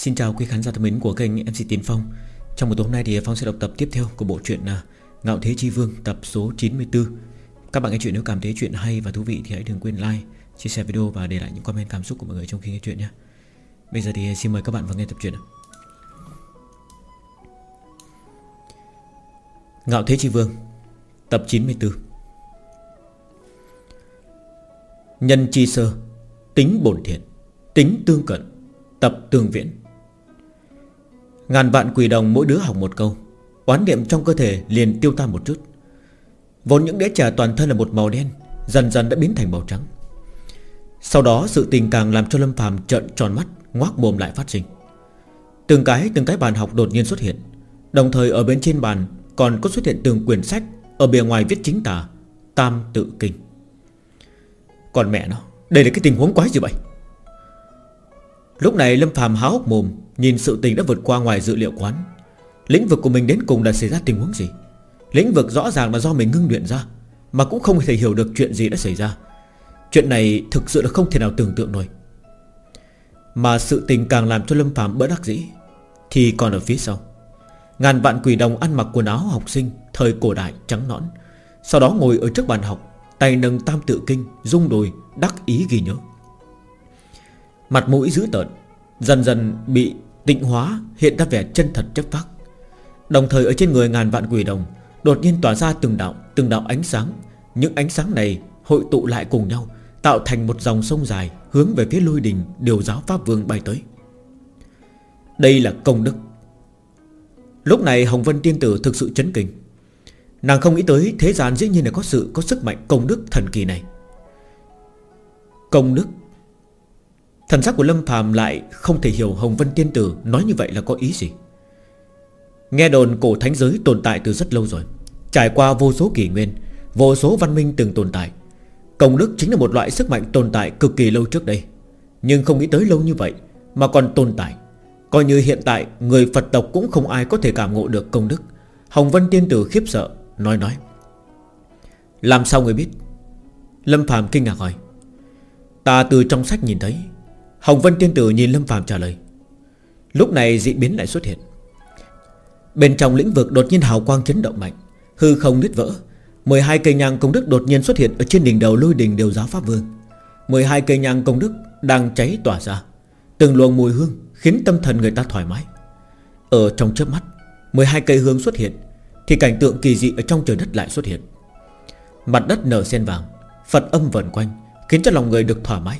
Xin chào quý khán giả thân mến của kênh MC Tiến Phong. Trong một tối hôm nay thì Phong sẽ đọc tập tiếp theo của bộ truyện à, Ngạo Thế Chi Vương tập số 94 Các bạn nghe chuyện nếu cảm thấy chuyện hay và thú vị thì hãy đừng quên like, chia sẻ video và để lại những comment cảm xúc của mọi người trong khi nghe chuyện nhé. Bây giờ thì à, xin mời các bạn vào nghe tập truyện Ngạo Thế Chi Vương Tập 94 Nhân chi sơ Tính bổn thiện Tính tương cận Tập tương viễn. Ngàn vạn quỷ đồng mỗi đứa học một câu. Oán niệm trong cơ thể liền tiêu tan một chút. Vốn những đĩa trà toàn thân là một màu đen, Dần dần đã biến thành màu trắng. Sau đó sự tình càng làm cho Lâm phàm trợn tròn mắt, Ngoác mồm lại phát sinh. Từng cái từng cái bàn học đột nhiên xuất hiện. Đồng thời ở bên trên bàn Còn có xuất hiện từng quyển sách, Ở bề ngoài viết chính tả, Tam tự kinh. Còn mẹ nó, Đây là cái tình huống quái gì vậy? Lúc này Lâm phàm há hốc mồm, Nhìn sự tình đã vượt qua ngoài dự liệu quán. Lĩnh vực của mình đến cùng đã xảy ra tình huống gì? Lĩnh vực rõ ràng là do mình ngưng luyện ra, Mà cũng không thể hiểu được chuyện gì đã xảy ra. Chuyện này thực sự là không thể nào tưởng tượng nổi. Mà sự tình càng làm cho Lâm Phạm bỡ đắc dĩ, Thì còn ở phía sau. Ngàn vạn quỷ đồng ăn mặc quần áo học sinh, Thời cổ đại, trắng nõn, Sau đó ngồi ở trước bàn học, Tay nâng tam tự kinh, Rung đùi đắc ý ghi nhớ. Mặt mũi dữ tợn, Dần dần bị tịnh hóa, Hiện ra vẻ chân thật chất phác. Đồng thời ở trên người ngàn vạn quỷ đồng, Đột nhiên tỏa ra từng đạo Từng đạo ánh sáng. Những ánh sáng này hội tụ lại cùng nhau, Tạo thành một dòng sông dài Hướng về phía lôi đình Điều giáo Pháp Vương bay tới. Đây là công đức. Lúc này Hồng Vân Tiên Tử thực sự chấn kinh. Nàng không nghĩ tới Thế gian dĩ nhiên là có sự, có sức mạnh công đức thần kỳ này. Công đức. Thần sắc của Lâm Phàm lại không thể hiểu Hồng Vân Tiên Tử nói như vậy là có ý gì. Nghe đồn cổ thánh giới tồn tại từ rất lâu rồi, Trải qua vô số kỷ nguyên, Vô số văn minh từng tồn tại. Công đức chính là một loại sức mạnh tồn tại cực kỳ lâu trước đây. Nhưng không nghĩ tới lâu như vậy Mà còn tồn tại. Coi như hiện tại, người Phật tộc cũng không ai có thể cảm ngộ được công đức. Hồng Vân Tiên Tử khiếp sợ, Nói nói. Làm sao người biết? Lâm Phạm kinh ngạc hỏi. Ta từ trong sách nhìn thấy Hồng Vân Tiên Tử nhìn Lâm Phạm trả lời. Lúc này dị biến lại xuất hiện. Bên trong lĩnh vực đột nhiên hào quang chấn động mạnh, Hư không nứt vỡ. 12 cây nhang công đức đột nhiên xuất hiện Ở trên đỉnh đầu lôi đình đều giáo Pháp Vương. 12 cây nhang công đức đang cháy tỏa ra. Từng luồng mùi hương Khiến tâm thần người ta thoải mái. Ở trong chớp mắt 12 cây hương xuất hiện, Thì cảnh tượng kỳ dị ở trong trời đất lại xuất hiện. Mặt đất nở sen vàng, Phật âm vần quanh, Khiến cho lòng người được thoải mái.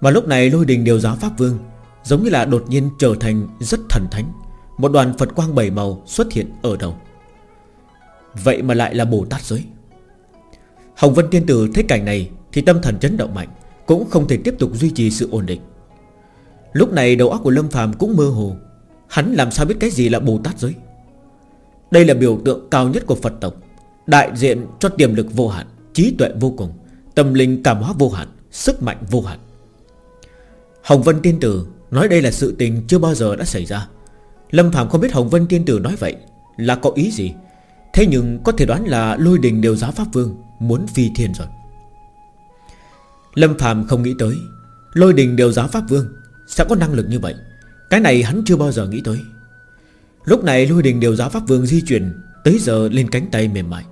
Mà lúc này lôi đình điều giáo Pháp Vương, Giống như là đột nhiên trở thành rất thần thánh. Một đoàn Phật quang bảy màu xuất hiện ở đầu. Vậy mà lại là Bồ Tát giới. Hồng Vân Tiên Tử thấy cảnh này Thì tâm thần chấn động mạnh, Cũng không thể tiếp tục duy trì sự ổn định. Lúc này đầu óc của Lâm Phàm cũng mơ hồ. Hắn làm sao biết cái gì là Bồ Tát giới? Đây là biểu tượng cao nhất của Phật tộc, Đại diện cho tiềm lực vô hạn, Trí tuệ vô cùng, Tâm linh cảm hóa vô hạn, Sức mạnh vô hạn. Hồng Vân Tiên Tử Nói đây là sự tình chưa bao giờ đã xảy ra. Lâm Phạm không biết Hồng Vân Tiên Tử nói vậy Là có ý gì. Thế nhưng có thể đoán là lôi đình đều giáo Pháp Vương Muốn phi thiên rồi. Lâm Phạm không nghĩ tới, Lôi đình đều giáo Pháp Vương Sẽ có năng lực như vậy. Cái này hắn chưa bao giờ nghĩ tới. Lúc này lôi đình đều giáo Pháp Vương di chuyển Tới giờ lên cánh tay mềm mại.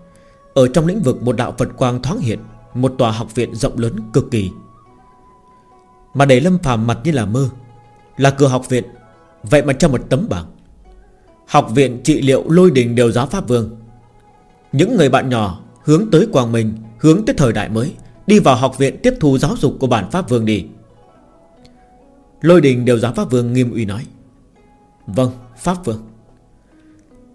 Ở trong lĩnh vực một đạo Phật quang thoáng hiện, Một tòa học viện rộng lớn cực kỳ. Mà để Lâm Phạm mặt như là mơ. Là cửa học viện, Vậy mà cho một tấm bảng. Học viện trị liệu lôi đình đều giáo Pháp Vương. Những người bạn nhỏ Hướng tới Quang Minh, Hướng tới thời đại mới, Đi vào học viện tiếp thu giáo dục của bản Pháp Vương đi. Lôi đình đều giáo Pháp Vương nghiêm uy nói. Vâng Pháp Vương.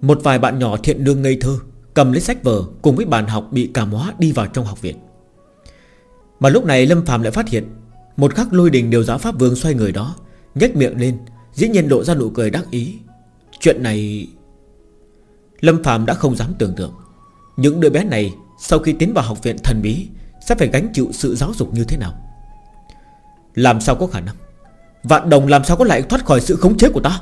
Một vài bạn nhỏ thiện lương ngây thơ, Cầm lấy sách vở cùng với bàn học bị cảm hóa đi vào trong học viện. Mà lúc này Lâm Phạm lại phát hiện một khắc lôi đình điều giáo Pháp Vương xoay người đó, nhếch miệng lên, Dĩ nhiên lộ ra nụ cười đắc ý. Chuyện này, Lâm Phạm đã không dám tưởng tượng. Những đứa bé này Sau khi tiến vào học viện thần bí, Sẽ phải gánh chịu sự giáo dục như thế nào? Làm sao có khả năng? Vạn đồng làm sao có lại thoát khỏi sự khống chế của ta?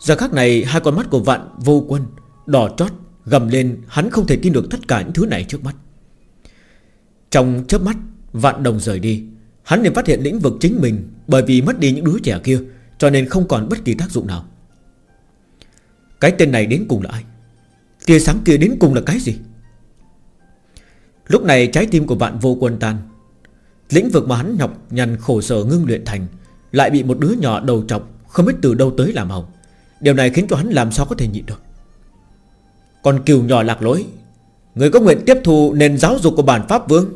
Giờ khắc này, Hai con mắt của vạn vô quân Đỏ chót, gầm lên, Hắn không thể tin được tất cả những thứ này trước mắt. Trong chớp mắt Vạn đồng rời đi. Hắn liền phát hiện lĩnh vực chính mình Bởi vì mất đi những đứa trẻ kia, Cho nên không còn bất kỳ tác dụng nào. Cái tên này đến cùng là ai? Tia sáng kia đến cùng là cái gì? Lúc này trái tim của bạn vô quân tan. Lĩnh vực mà hắn nhọc nhằn khổ sở ngưng luyện thành Lại bị một đứa nhỏ đầu trọc Không biết từ đâu tới làm hỏng. Điều này khiến cho hắn làm sao có thể nhịn được. Còn kiều nhỏ lạc lối, Người có nguyện tiếp thu nền giáo dục của bản Pháp Vương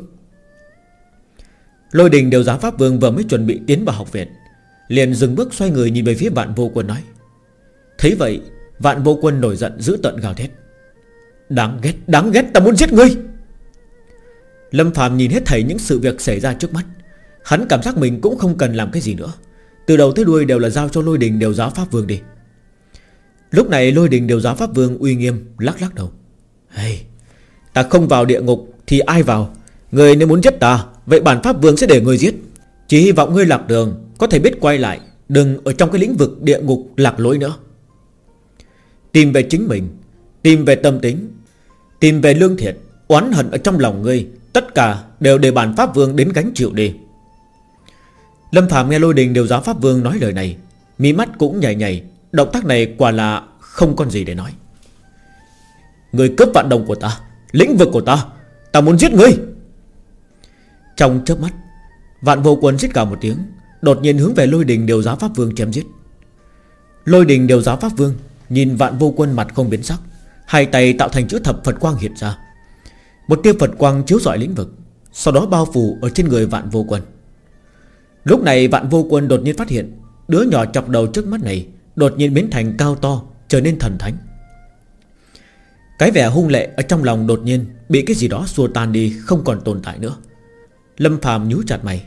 Lôi đình đều giáo Pháp Vương vừa mới chuẩn bị tiến vào học viện. Liền dừng bước xoay người nhìn về phía vạn vô quân nói Thấy vậy Vạn vô quân nổi giận giữ tận gào thét. Đáng ghét, đáng ghét, ta muốn giết ngươi. Lâm Phạm nhìn hết thảy những sự việc xảy ra trước mắt. Hắn cảm giác mình cũng không cần làm cái gì nữa. Từ đầu tới đuôi đều là giao cho lôi đình đều giáo Pháp Vương đi. Lúc này lôi đình đều giáo Pháp Vương uy nghiêm Lắc lắc đầu. Hey, Ta không vào địa ngục Thì ai vào? Người nếu muốn giết ta Vậy bản Pháp Vương sẽ để ngươi giết. Chỉ hy vọng ngươi lạc đường, Có thể biết quay lại, Đừng ở trong cái lĩnh vực địa ngục lạc lối nữa. Tìm về chính mình, Tìm về tâm tính, Tìm về lương thiện, Oán hận ở trong lòng ngươi, Tất cả đều để bản Pháp Vương đến gánh chịu đi. Lâm Phạm nghe lôi đình đều giáo Pháp Vương nói lời này, Mí mắt cũng nhảy nhảy, Động tác này quả là không còn gì để nói. Người cướp vạn đồng của ta, Lĩnh vực của ta Ta muốn giết ngươi. Trong chớp mắt, Vạn vô quân giết cả một tiếng, Đột nhiên hướng về lôi đình điều giáo Pháp Vương chém giết. Lôi đình điều giáo Pháp Vương Nhìn vạn vô quân mặt không biến sắc, Hai tay tạo thành chữ thập Phật quang hiện ra. Một tia Phật quang chiếu rọi lĩnh vực, Sau đó bao phủ ở trên người vạn vô quân. Lúc này vạn vô quân đột nhiên phát hiện, Đứa nhỏ chọc đầu trước mắt này Đột nhiên biến thành cao to, Trở nên thần thánh. Cái vẻ hung lệ ở trong lòng đột nhiên Bị cái gì đó xua tan đi, Không còn tồn tại nữa. Lâm Phạm nhú chặt mày.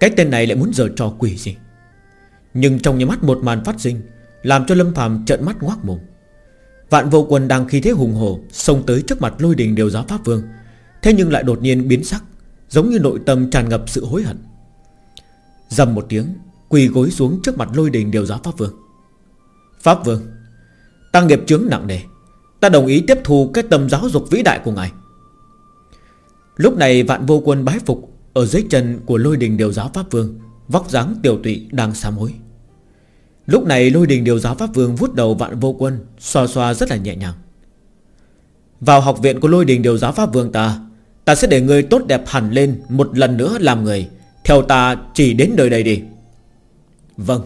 Cái tên này lại muốn giờ trò quỷ gì? Nhưng trong nhà mắt một màn phát sinh, Làm cho Lâm Phạm trợn mắt ngoác mồm. Vạn vô quân đang khi thế hùng hồ Xông tới trước mặt lôi đình đều giáo Pháp Vương. Thế nhưng lại đột nhiên biến sắc, Giống như nội tâm tràn ngập sự hối hận. Dầm một tiếng, Quỳ gối xuống trước mặt lôi đình đều giáo Pháp Vương. Pháp Vương, ta nghiệp chướng nặng nề. Ta đồng ý tiếp thu cái tầm giáo dục vĩ đại của ngài. Lúc này vạn vô quân bái phục Ở dưới chân của lôi đình điều giáo Pháp Vương, Vóc dáng tiểu tụy đang sám hối. Lúc này lôi đình điều giáo Pháp Vương Vút đầu vạn vô quân, Xoa xoa rất là nhẹ nhàng. Vào học viện của lôi đình điều giáo Pháp Vương ta Ta sẽ để người tốt đẹp hẳn lên Một lần nữa làm người, Theo ta chỉ đến đời đây đi. Vâng.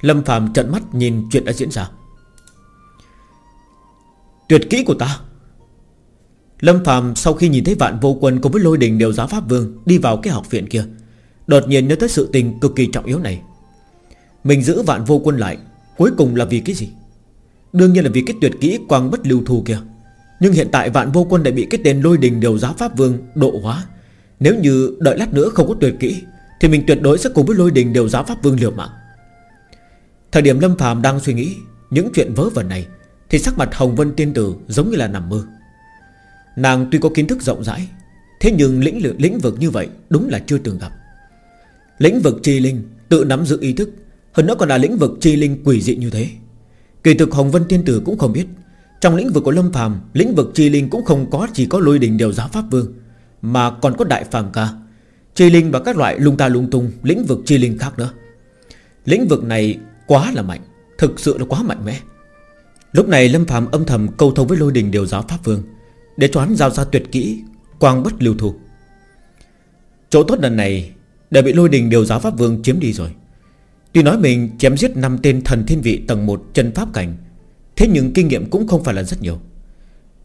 Lâm Phạm trận mắt nhìn chuyện đã diễn ra. Tuyệt kỹ của ta. Lâm Phạm sau khi nhìn thấy vạn vô quân Cùng với lôi đình đều giáo Pháp Vương Đi vào cái học viện kia, Đột nhiên nhớ tới sự tình cực kỳ trọng yếu này. Mình giữ vạn vô quân lại, Cuối cùng là vì cái gì? Đương nhiên là vì cái tuyệt kỹ quang bất lưu thù kia. Nhưng hiện tại vạn vô quân đã bị cái tên lôi đình đều giáo Pháp Vương độ hóa. Nếu như đợi lát nữa không có tuyệt kỹ, Thì mình tuyệt đối sẽ cùng với lôi đình đều giáo Pháp Vương liều mạng. Thời điểm Lâm Phạm đang suy nghĩ Những chuyện vớ vẩn này, Thì sắc mặt Hồng Vân Tiên Tử giống như là nằm mơ. Nàng tuy có kiến thức rộng rãi Thế nhưng lĩnh lĩnh, lĩnh vực như vậy Đúng là chưa từng gặp. Lĩnh vực chi linh tự nắm giữ ý thức Hơn nữa còn là lĩnh vực chi linh quỷ dị như thế. Kỳ thực Hồng Vân Tiên Tử cũng không biết Trong lĩnh vực của Lâm Phàm Lĩnh vực chi linh cũng không có chỉ có lôi đình đều giáo Pháp Vương Mà còn có đại phàm ca Chi linh và các loại lung ta lung tung Lĩnh vực chi linh khác nữa. Lĩnh vực này quá là mạnh Thực sự là quá mạnh mẽ. Lúc này Lâm phàm âm thầm câu thông với lôi đình điều giáo Pháp Vương. Để cho hắn giao ra tuyệt kỹ, Quang bất lưu thu Chỗ tốt lần này, Đã bị lôi đình điều giáo Pháp Vương chiếm đi rồi. Tuy nói mình chém giết năm tên thần thiên vị tầng 1 chân pháp cảnh, Thế nhưng kinh nghiệm cũng không phải là rất nhiều.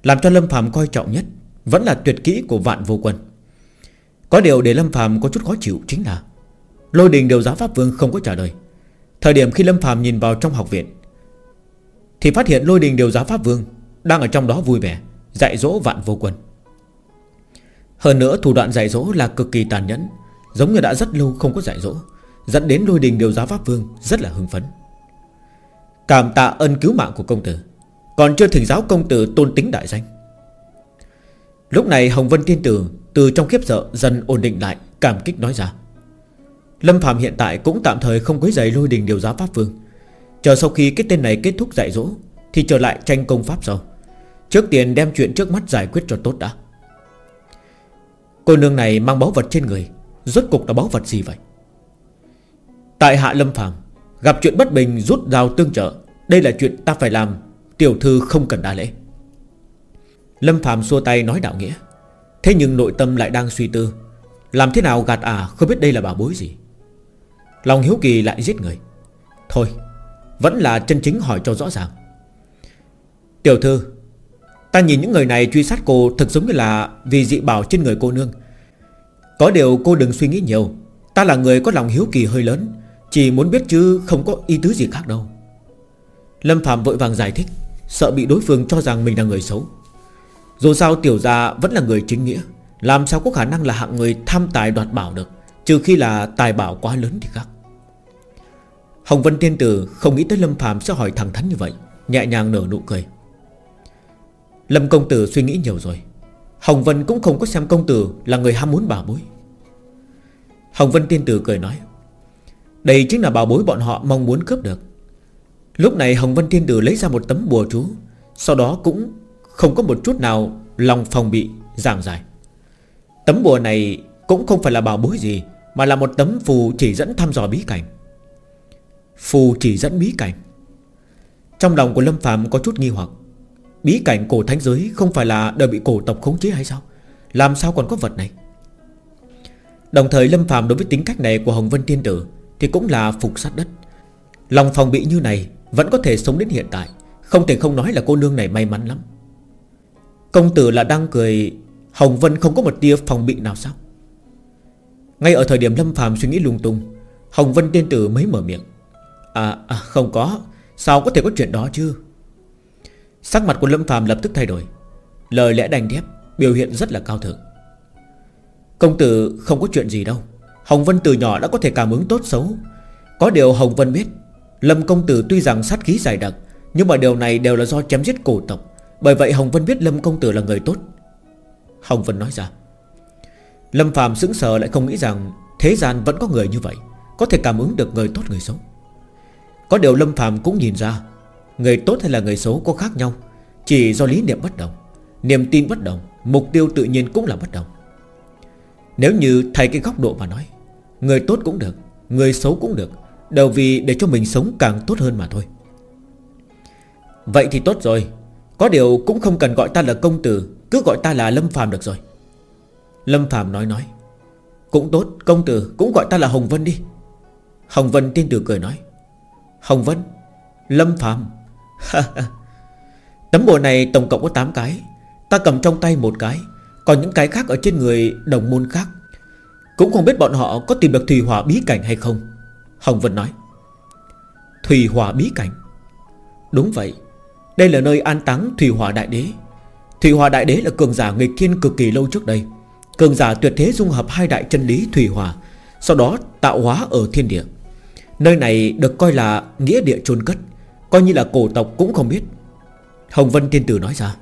Làm cho Lâm Phạm coi trọng nhất Vẫn là tuyệt kỹ của vạn vô quân. Có điều để Lâm Phạm có chút khó chịu chính là, Lôi đình điều giáo Pháp Vương không có trả lời. Thời điểm khi Lâm Phạm nhìn vào trong học viện, Thì phát hiện lôi đình điều giáo Pháp Vương Đang ở trong đó vui vẻ. Dạy dỗ vạn vô quân. Hơn nữa, thủ đoạn dạy dỗ là cực kỳ tàn nhẫn, Giống như đã rất lâu không có dạy dỗ, Dẫn đến lôi đình điều giáo Pháp Vương Rất là hưng phấn. Cảm tạ ân cứu mạng của công tử, Còn chưa thỉnh giáo công tử tôn tính đại danh. Lúc này Hồng Vân Tiên Tử Từ trong khiếp sợ dần ổn định lại, Cảm kích nói ra. Lâm Phạm hiện tại cũng tạm thời không quấy giày lôi đình điều giáo Pháp Vương. Chờ sau khi cái tên này kết thúc dạy dỗ, Thì trở lại tranh công Pháp sau. Trước tiên đem chuyện trước mắt giải quyết cho tốt đã. Cô nương này mang báu vật trên người, Rốt cục là báu vật gì vậy? Tại hạ Lâm phàm, Gặp chuyện bất bình rút dao tương trợ, Đây là chuyện ta phải làm, Tiểu thư không cần đa lễ. Lâm phàm xua tay nói đạo nghĩa, Thế nhưng nội tâm lại đang suy tư, Làm thế nào gạt à không biết đây là bảo bối gì. Lòng hiếu kỳ lại giết người. Thôi, Vẫn là chân chính hỏi cho rõ ràng. Tiểu thư Ta nhìn những người này truy sát cô Thực giống như là vì dị bảo trên người cô nương. Có điều cô đừng suy nghĩ nhiều. Ta là người có lòng hiếu kỳ hơi lớn, Chỉ muốn biết chứ không có ý tứ gì khác đâu. Lâm Phạm vội vàng giải thích, Sợ bị đối phương cho rằng mình là người xấu. Dù sao tiểu gia vẫn là người chính nghĩa, Làm sao có khả năng là hạng người tham tài đoạt bảo được, Trừ khi là tài bảo quá lớn thì khác. Hồng Vân Tiên Tử không nghĩ tới Lâm Phạm sẽ hỏi thẳng thắn như vậy, Nhẹ nhàng nở nụ cười. Lâm công tử suy nghĩ nhiều rồi. Hồng Vân cũng không có xem công tử Là người ham muốn bảo bối. Hồng Vân tiên tử cười nói, Đây chính là bảo bối bọn họ mong muốn cướp được. Lúc này Hồng Vân tiên tử lấy ra một tấm bùa chú, Sau đó cũng không có một chút nào Lòng phòng bị giảng giải. Tấm bùa này cũng không phải là bảo bối gì, Mà là một tấm phù chỉ dẫn thăm dò bí cảnh. Phù chỉ dẫn bí cảnh. Trong lòng của Lâm Phạm có chút nghi hoặc. Bí cảnh cổ thánh giới không phải là đều bị cổ tộc khống chế hay sao? Làm sao còn có vật này? Đồng thời Lâm Phạm đối với tính cách này của Hồng Vân Tiên Tử Thì cũng là phục sát đất. Lòng phòng bị như này Vẫn có thể sống đến hiện tại. Không thể không nói là cô nương này may mắn lắm. Công tử là đang cười Hồng Vân không có một tia phòng bị nào sao? Ngay ở thời điểm Lâm Phạm suy nghĩ lung tung Hồng Vân Tiên Tử mới mở miệng. À, à không có. Sao có thể có chuyện đó chứ? Sắc mặt của Lâm Phạm lập tức thay đổi. Lời lẽ đành thép, Biểu hiện rất là cao thượng. Công tử không có chuyện gì đâu. Hồng Vân từ nhỏ đã có thể cảm ứng tốt xấu. Có điều Hồng Vân biết, Lâm công tử tuy rằng sát khí dài đặc, Nhưng mà điều này đều là do chém giết cổ tộc. Bởi vậy Hồng Vân biết Lâm công tử là người tốt. Hồng Vân nói ra, Lâm Phạm sững sờ lại không nghĩ rằng Thế gian vẫn có người như vậy, Có thể cảm ứng được người tốt người xấu. Có điều Lâm Phạm cũng nhìn ra Người tốt hay là người xấu có khác nhau. Chỉ do lý niệm bất đồng. Niềm tin bất đồng, Mục tiêu tự nhiên cũng là bất đồng. Nếu như thay cái góc độ mà nói, Người tốt cũng được, Người xấu cũng được, Đều vì để cho mình sống càng tốt hơn mà thôi. Vậy thì tốt rồi. Có điều cũng không cần gọi ta là công tử, Cứ gọi ta là Lâm Phàm được rồi. Lâm Phàm nói nói, Cũng tốt, công tử cũng gọi ta là Hồng Vân đi. Hồng Vân tiên tử cười nói, Hồng Vân, Lâm Phàm Tấm bùa này tổng cộng có 8 cái. Ta cầm trong tay một cái. Còn những cái khác ở trên người đồng môn khác. Cũng không biết bọn họ có tìm được Thủy Hỏa bí cảnh hay không. Hồng Vân nói. Thủy Hỏa bí cảnh? Đúng vậy. Đây là nơi an táng Thủy Hỏa Đại Đế. Thủy Hỏa Đại Đế là cường giả nghịch thiên cực kỳ lâu trước đây. Cường giả tuyệt thế dung hợp hai đại chân lý Thủy Hỏa, Sau đó tạo hóa ở thiên địa. Nơi này được coi là nghĩa địa chôn cất. Coi như là cổ tộc cũng không biết. Hồng Vân Thiên Tử nói ra.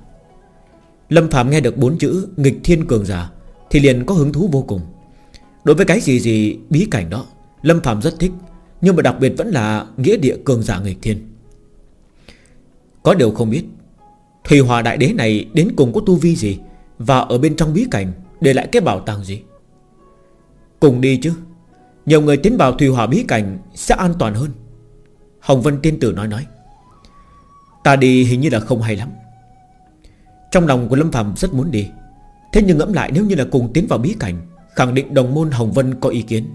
Lâm Phạm nghe được bốn chữ nghịch thiên cường giả Thì liền có hứng thú vô cùng. Đối với cái gì gì bí cảnh đó, Lâm Phạm rất thích, Nhưng mà đặc biệt vẫn là nghĩa địa cường giả nghịch thiên. Có điều không biết, Thủy Hòa Đại Đế này đến cùng có tu vi gì Và ở bên trong bí cảnh Để lại cái bảo tàng gì? Cùng đi chứ. Nhiều người tiến vào Thủy Hòa bí cảnh Sẽ an toàn hơn. Hồng Vân Tiên Tử nói nói. Ta đi hình như là không hay lắm. Trong lòng của Lâm Phạm rất muốn đi. Thế nhưng ngẫm lại nếu như là cùng tiến vào bí cảnh Khẳng định đồng môn Hồng Vân có ý kiến.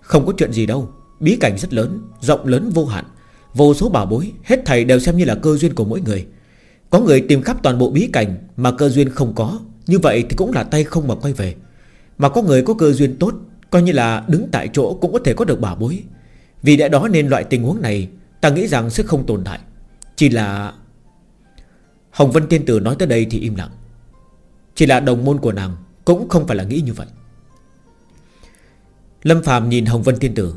Không có chuyện gì đâu. Bí cảnh rất lớn, rộng lớn vô hạn. Vô số bảo bối Hết thầy đều xem như là cơ duyên của mỗi người. Có người tìm khắp toàn bộ bí cảnh Mà cơ duyên không có. Như vậy thì cũng là tay không mà quay về. Mà có người có cơ duyên tốt Coi như là đứng tại chỗ cũng có thể có được bảo bối. Vì lẽ đó nên loại tình huống này Ta nghĩ rằng sẽ không tồn tại chỉ là Hồng Vân Tiên Tử nói tới đây thì im lặng. Chỉ là đồng môn của nàng Cũng không phải là nghĩ như vậy. Lâm Phạm nhìn Hồng Vân Tiên Tử,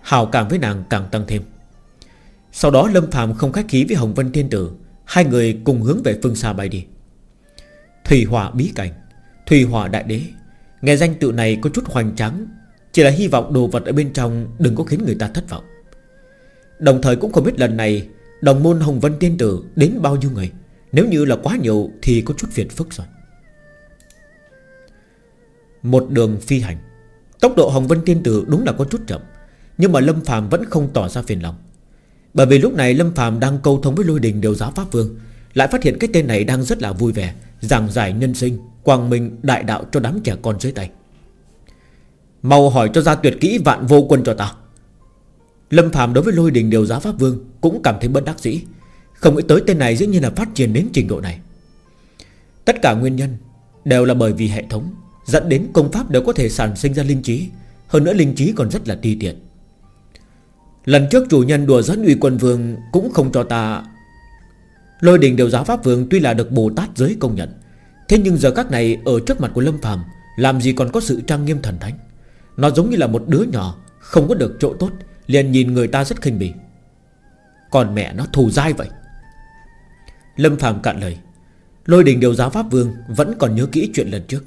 Hào cảm với nàng càng tăng thêm. Sau đó Lâm Phạm không khách khí với Hồng Vân Tiên Tử, Hai người cùng hướng về phương xa bay đi. Thủy hỏa bí cảnh, Thủy hỏa đại đế, Nghe danh tự này có chút hoành tráng, Chỉ là hy vọng đồ vật ở bên trong Đừng có khiến người ta thất vọng. Đồng thời cũng không biết lần này Đồng môn Hồng Vân Tiên Tử đến bao nhiêu người? Nếu như là quá nhiều Thì có chút phiền phức rồi. Một đường phi hành. Tốc độ Hồng Vân Tiên Tử đúng là có chút chậm, Nhưng mà Lâm phàm vẫn không tỏ ra phiền lòng. Bởi vì lúc này Lâm phàm đang câu thông với lôi đình điều giáo Pháp Vương, Lại phát hiện cái tên này đang rất là vui vẻ, Giảng giải nhân sinh, Quang minh, đại đạo cho đám trẻ con dưới tay. Mau hỏi cho ra tuyệt kỹ vạn vô quân cho ta. Lâm Phạm đối với lôi đình điều giáo Pháp Vương Cũng cảm thấy bất đắc dĩ. Không nghĩ tới tên này dĩ nhiên là phát triển đến trình độ này. Tất cả nguyên nhân Đều là bởi vì hệ thống Dẫn đến công pháp đều có thể sản sinh ra linh trí, Hơn nữa linh trí còn rất là ti tiện. Lần trước chủ nhân đùa dẫn uy quân vương Cũng không cho ta. Lôi đình điều giáo pháp vương Tuy là được Bồ Tát giới công nhận, Thế nhưng giờ các này ở trước mặt của Lâm Phàm, Làm gì còn có sự trang nghiêm thần thánh? Nó giống như là một đứa nhỏ, Không có được chỗ tốt Liền nhìn người ta rất khinh bỉ. Còn mẹ nó thù dai vậy. Lâm Phàm cạn lời. Lôi đình điều giáo Pháp Vương Vẫn còn nhớ kỹ chuyện lần trước.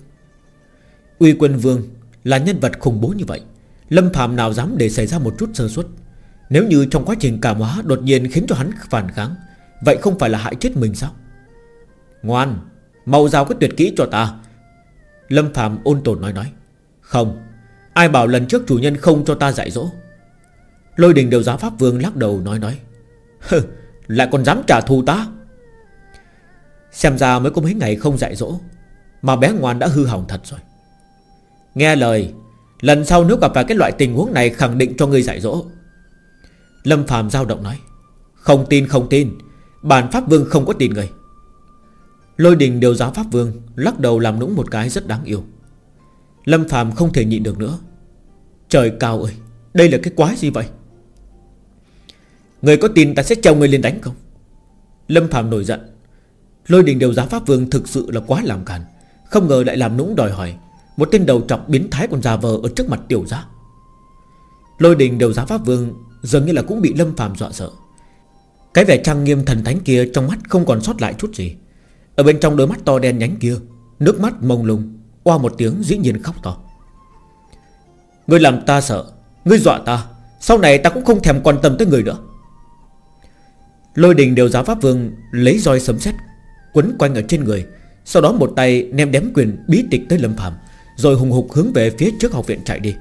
Uy quân Vương là nhân vật khủng bố như vậy, Lâm Phạm nào dám để xảy ra một chút sơ suất? Nếu như trong quá trình cảm hóa Đột nhiên khiến cho hắn phản kháng, Vậy không phải là hại chết mình sao? Ngoan, Mau giao cái tuyệt kỹ cho ta. Lâm Phạm ôn tồn nói nói. Không, Ai bảo lần trước chủ nhân không cho ta dạy dỗ? Lôi đình đều giáo Pháp Vương lắc đầu nói nói. Hừ, Lại còn dám trả thù ta? Xem ra mới có mấy ngày không dạy dỗ, Mà bé ngoan đã hư hỏng thật rồi. Nghe lời, Lần sau nếu gặp phải cái loại tình huống này Khẳng định cho ngươi dạy dỗ. Lâm Phạm giao động nói, Không tin không tin, Bản Pháp Vương không có tin người Lôi đình điều giáo Pháp Vương Lắc đầu làm nũng một cái rất đáng yêu. Lâm Phạm không thể nhịn được nữa. Trời cao ơi, Đây là cái quái gì vậy? Người có tin ta sẽ treo người lên đánh không? Lâm Phạm nổi giận. Lôi đình điều Giá Pháp Vương thực sự là quá làm càn. Không ngờ lại làm nũng đòi hỏi. Một tên đầu trọc biến thái còn già vờ Ở trước mặt tiểu giá. Lôi đình điều Giá Pháp Vương Dường như là cũng bị Lâm Phạm dọa sợ. Cái vẻ trang nghiêm thần thánh kia Trong mắt không còn sót lại chút gì. Ở bên trong đôi mắt to đen nhánh kia, Nước mắt mông lung, Qua một tiếng dĩ nhiên khóc to. Ngươi làm ta sợ, Ngươi dọa ta, Sau này ta cũng không thèm quan tâm tới người nữa. Lôi đình đều giáo Pháp Vương Lấy roi sấm sét Quấn quanh ở trên người. Sau đó một tay ném đếm quyền bí tịch tới Lâm Phạm Rồi hùng hục hướng về phía trước học viện chạy đi.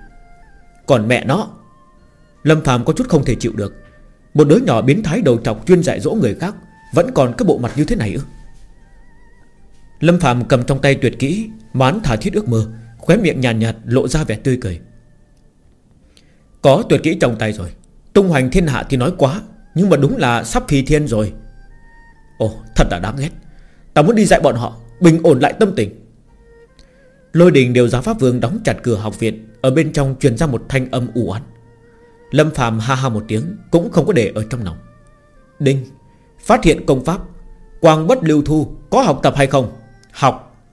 Còn mẹ nó Lâm Phạm có chút không thể chịu được. Một đứa nhỏ biến thái đầu trọc chuyên dạy dỗ người khác Vẫn còn cái bộ mặt như thế này ư? Lâm Phạm cầm trong tay tuyệt kỹ Mán thả thiết ước mơ Khóe miệng nhàn nhạt, nhạt lộ ra vẻ tươi cười. Có tuyệt kỹ trong tay rồi Tung hoành thiên hạ thì nói quá. Nhưng mà đúng là sắp phi thiên rồi. Ồ, thật là đáng ghét. Ta muốn đi dạy bọn họ Bình ổn lại tâm tình. Lôi đình đều giáo pháp vương đóng chặt cửa học viện, Ở bên trong truyền ra một thanh âm u oán. Lâm phàm ha ha một tiếng, Cũng không có để ở trong lòng. Đinh, Phát hiện công pháp, Quang bất lưu thu, Có học tập hay không? Học.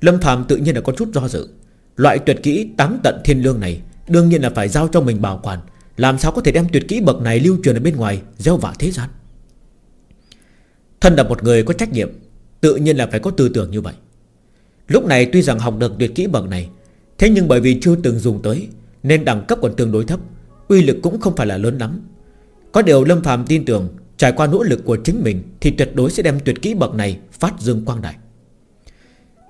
Lâm phàm tự nhiên là có chút do dự. Loại tuyệt kỹ tám tận thiên lương này, Đương nhiên là phải giao cho mình bảo quản. Làm sao có thể đem tuyệt kỹ bậc này lưu truyền ở bên ngoài, Gieo vả thế gian? Thân là một người có trách nhiệm, Tự nhiên là phải có tư tưởng như vậy. Lúc này tuy rằng học được tuyệt kỹ bậc này, Thế nhưng bởi vì chưa từng dùng tới, Nên đẳng cấp còn tương đối thấp, Uy lực cũng không phải là lớn lắm. Có điều Lâm phàm tin tưởng, Trải qua nỗ lực của chính mình Thì tuyệt đối sẽ đem tuyệt kỹ bậc này Phát dương quang đại.